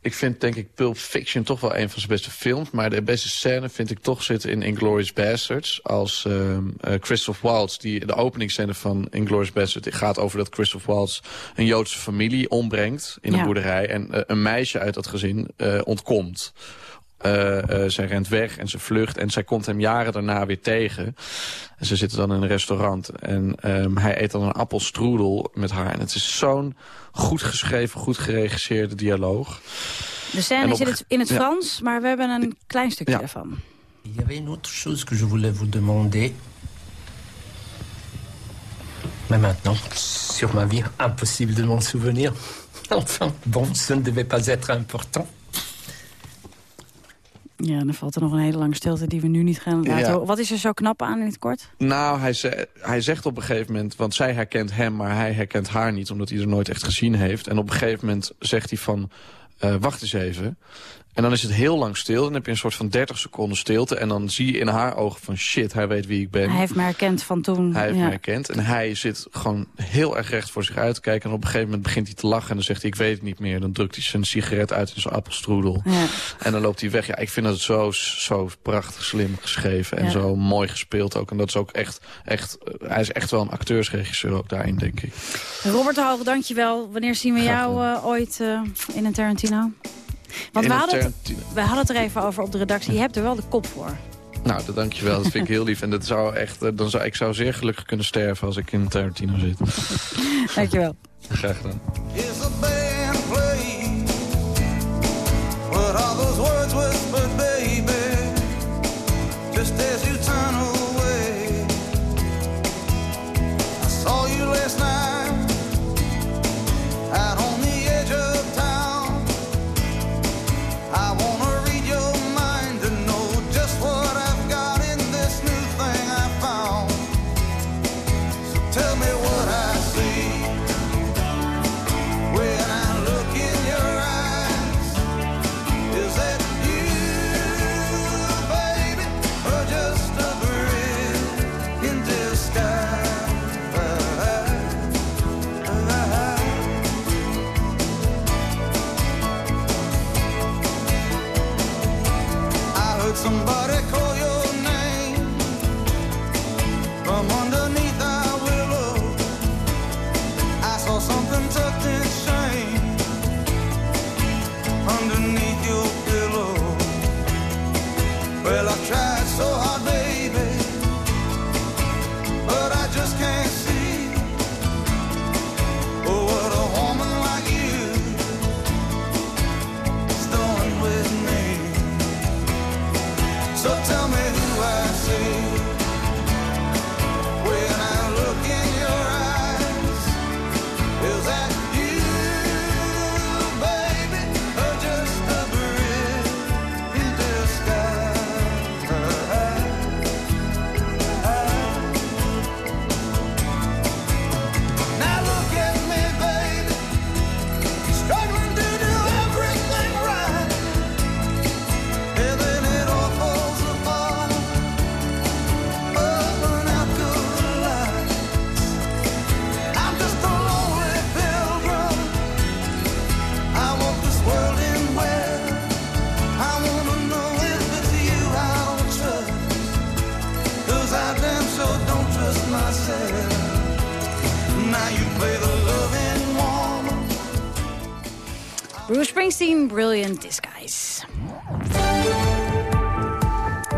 Ik vind denk ik Pulp Fiction toch wel een van zijn beste films. Maar de beste scène vind ik toch zitten in Inglourious Basterds. Als ehm eh, Christoph Waltz, die, de openingsscène van Inglourious Basterds... het gaat over dat Christoph Waltz een Joodse familie ombrengt in een boerderij. En eh, een meisje uit dat gezin eh, ontkomt. Eh, eh, zij rent weg en ze vlucht. En zij komt hem jaren daarna weer tegen. En ze zitten dan in een restaurant. En ehm, hij eet dan een appelstrudel met haar. En het is zo'n goed geschreven, goed geregisseerde dialoog. De scène is in het, in het ja. Frans, maar we hebben een klein stukje Ja. daarvan. Il y avait une autre chose que je voulais vous demander. Mais maintenant, sur ma vie, impossible de m'en souvenir. [LAUGHS] Enfin, bon, ce ne devait pas être important. Ja, dan valt er nog een hele lange stilte die we nu niet gaan laten Ja. Wat is er zo knap aan in het kort? Nou, hij, ze- hij zegt op een gegeven moment... want zij herkent hem, maar hij herkent haar niet... omdat hij er nooit echt gezien heeft. En op een gegeven moment zegt hij van... eh, wacht eens even. En dan is het heel lang stil. Dan heb je een soort van 30 seconden stilte. En dan zie je in haar ogen van shit, hij weet wie ik ben. Hij heeft me herkend van toen. Hij heeft ja. mij herkend. En hij zit gewoon heel erg recht voor zich uit te kijken. En op een gegeven moment begint hij te lachen. En dan zegt hij, ik weet het niet meer. Dan drukt hij zijn sigaret uit in zijn appelstroedel. Ja. En dan loopt hij weg. Ja, ik vind dat zo, zo prachtig slim geschreven. En Ja. zo mooi gespeeld ook. En dat is ook echt, echt... eh, Hij is echt wel een acteursregisseur ook daarin, denk ik. Robert Hoog, dankjewel. Wanneer zien we jou eh, ooit eh, in een Tarantino? Want In we hadden, het, we hadden het er even over op de redactie. Je hebt er wel de kop voor. Nou, dat dankjewel. Dat vind ik heel lief. En dat zou echt, eh, dan zou, ik zou zeer gelukkig kunnen sterven als ik in Tarantino zit. Dankjewel. Graag gedaan. Brilliant Disguise.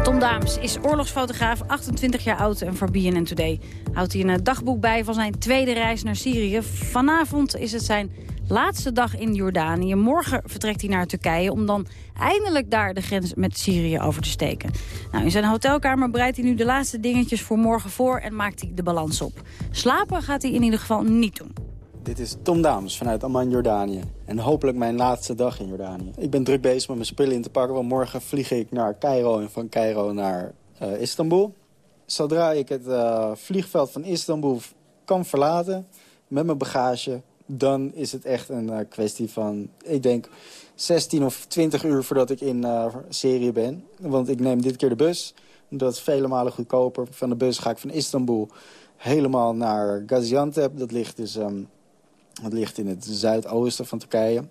Tom Daams is oorlogsfotograaf, 28 jaar oud en voor BNN Today houdt hij een eh, dagboek bij van zijn tweede reis naar Syrië. Vanavond is het zijn laatste dag in Jordanië. Morgen vertrekt hij naar Turkije om dan eindelijk daar de grens met Syrië over te steken. Nou, in zijn hotelkamer bereidt hij nu de laatste dingetjes voor morgen voor en maakt hij de balans op. Slapen gaat hij in ieder geval niet doen. Dit is Tom Dames vanuit Amman, Jordanië. En hopelijk mijn laatste dag in Jordanië. Ik ben druk bezig met mijn spullen in te pakken, want morgen vlieg ik naar Cairo en van Cairo naar eh, Istanbul. Zodra ik het eh, vliegveld van Istanbul kan verlaten met mijn bagage, dan is het echt een eh, kwestie van, ik denk, 16 of 20 uur voordat ik in Syrië ben. Want ik neem dit keer de bus. Dat is vele malen goedkoper. Van de bus ga ik van Istanbul helemaal naar Gaziantep. Dat ligt dus ehm, dat ligt in het zuidoosten van Turkije.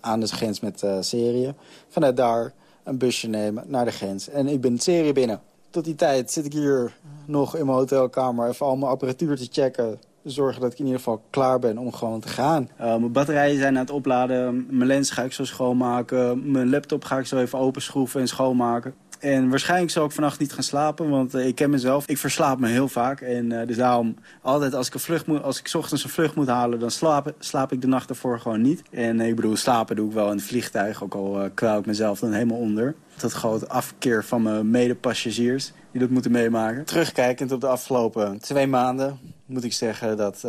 Aan de grens met eh, Syrië. Vanuit daar een busje nemen naar de grens. En ik ben Syrië binnen. Tot die tijd zit ik hier nog in mijn hotelkamer... even al mijn apparatuur te checken. Zorgen dat ik in ieder geval klaar ben om gewoon te gaan. Uh, mijn batterijen zijn aan het opladen. Mijn lens ga ik zo schoonmaken. Mijn laptop ga ik zo even openschroeven en schoonmaken. En waarschijnlijk zal ik vannacht niet gaan slapen, want uh, ik ken mezelf. Ik verslaap me heel vaak. En uh, dus daarom, altijd als ik, een vlucht moet, als ik ochtends een vlucht moet halen... dan slaap, ik de nacht ervoor gewoon niet. En ik bedoel, slapen doe ik wel in het vliegtuig. Ook al uh, ik mezelf dan helemaal onder. Dat grote afkeer van mijn medepassagiers die dat moeten meemaken. Terugkijkend op de afgelopen twee maanden moet ik zeggen dat...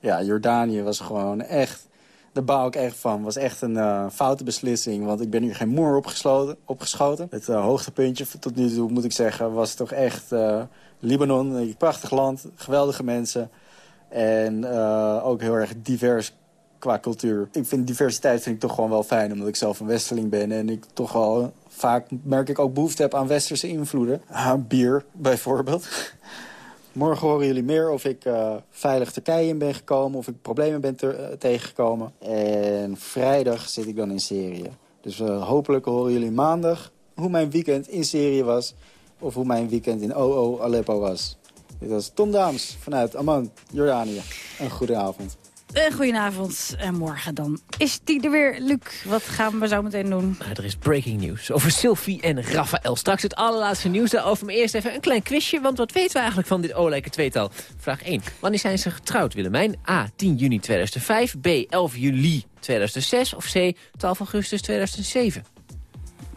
ja, Jordanië was gewoon echt daar bouw ik echt van. Was echt een uh, foute beslissing, want ik ben hier geen moer opgeschoten. Het uh, hoogtepuntje tot nu toe, moet ik zeggen, was toch echt uh, Libanon. Een prachtig land, geweldige mensen. En ook heel erg divers qua cultuur. Ik vind diversiteit vind ik toch gewoon wel fijn, omdat ik zelf een westerling ben. En ik toch wel vaak merk ik ook behoefte heb aan westerse invloeden. bier, bijvoorbeeld. [LAUGHS] Morgen horen jullie meer of ik uh, veilig Turkije in ben gekomen... of ik problemen ben te, uh, tegengekomen. En vrijdag zit ik dan in Syrië. Dus uh, hopelijk horen jullie maandag hoe mijn weekend in Syrië was... of hoe mijn weekend in OO Aleppo was. Dit was Tom Daams vanuit Amman, Jordanië. Een goede avond. Uh, goedenavond. En morgen dan is die er weer. Luc, wat gaan we zo meteen doen? Nou, er is breaking news over Sylvie en Raphaël. Straks het allerlaatste nieuws daarover. Maar eerst even een klein quizje. Want wat weten we eigenlijk van dit olijke tweetal? Vraag 1. Wanneer zijn ze getrouwd, Willemijn? A. 10 juni 2005. B. 11 juli 2006. Of C. 12 augustus 2007.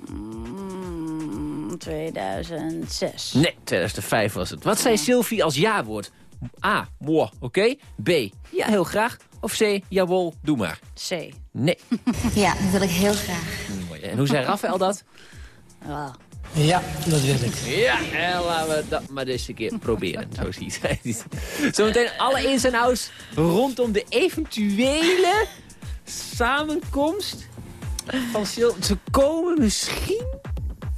Mm, 2006. Nee, 2005 was het. Wat zei Sylvie als ja-woord? A. Moi, oké. Okay. B. Ja, heel graag. Of C. Jawel, doe maar. C. Nee. [LAUGHS] Ja, dat wil ik heel graag. Mooi. En hoe zei Rafael dat? Ja, dat wil ik. Ja, en laten we dat maar eens een keer proberen. Zo ziet hij het. [LAUGHS] Zometeen alle ins en outs rondom de eventuele samenkomst van Sil. Ze komen misschien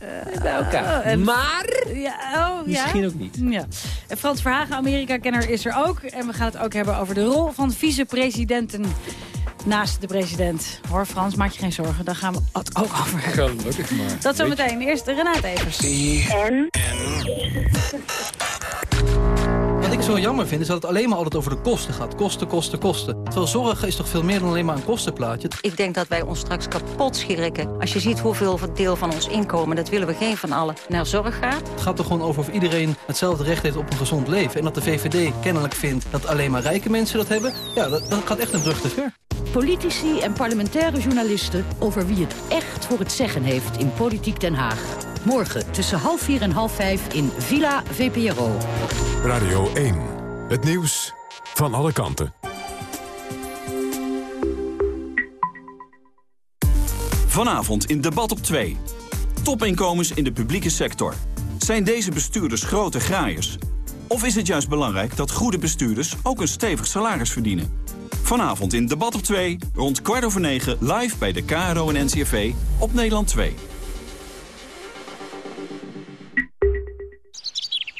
uh, bij elkaar. Oh, en, maar ja, oh, misschien ja? ook niet. Ja. En Frans Verhagen, Amerika-kenner, is er ook. En we gaan het ook hebben over de rol van vicepresidenten naast de president. Hoor Frans, maak je geen zorgen. Daar gaan we het ook over hebben. Gelukkig maar. Dat zometeen. Eerst Renate Evers. En? Wat ik zo jammer vind, is dat het alleen maar altijd over de kosten gaat. Kosten, kosten, kosten. Terwijl zorgen is toch veel meer dan alleen maar een kostenplaatje. Ik denk dat wij ons straks kapot schrikken. Als je ziet hoeveel deel van ons inkomen, dat willen we geen van allen, naar zorg gaat. Het gaat er gewoon over of iedereen hetzelfde recht heeft op een gezond leven. En dat de VVD kennelijk vindt dat alleen maar rijke mensen dat hebben. Ja, dat, dat gaat echt een brug te ver. Politici en parlementaire journalisten over wie het echt voor het zeggen heeft in Politiek Den Haag. Morgen tussen half vier en half vijf in Villa VPRO. Radio 1. Het nieuws van alle kanten. Vanavond in Debat op 2. Topinkomens in de publieke sector. Zijn deze bestuurders grote graaiers? Of is het juist belangrijk dat goede bestuurders ook een stevig salaris verdienen? Vanavond in Debat op 2, rond kwart over negen, live bij de KRO en NCRV op Nederland 2.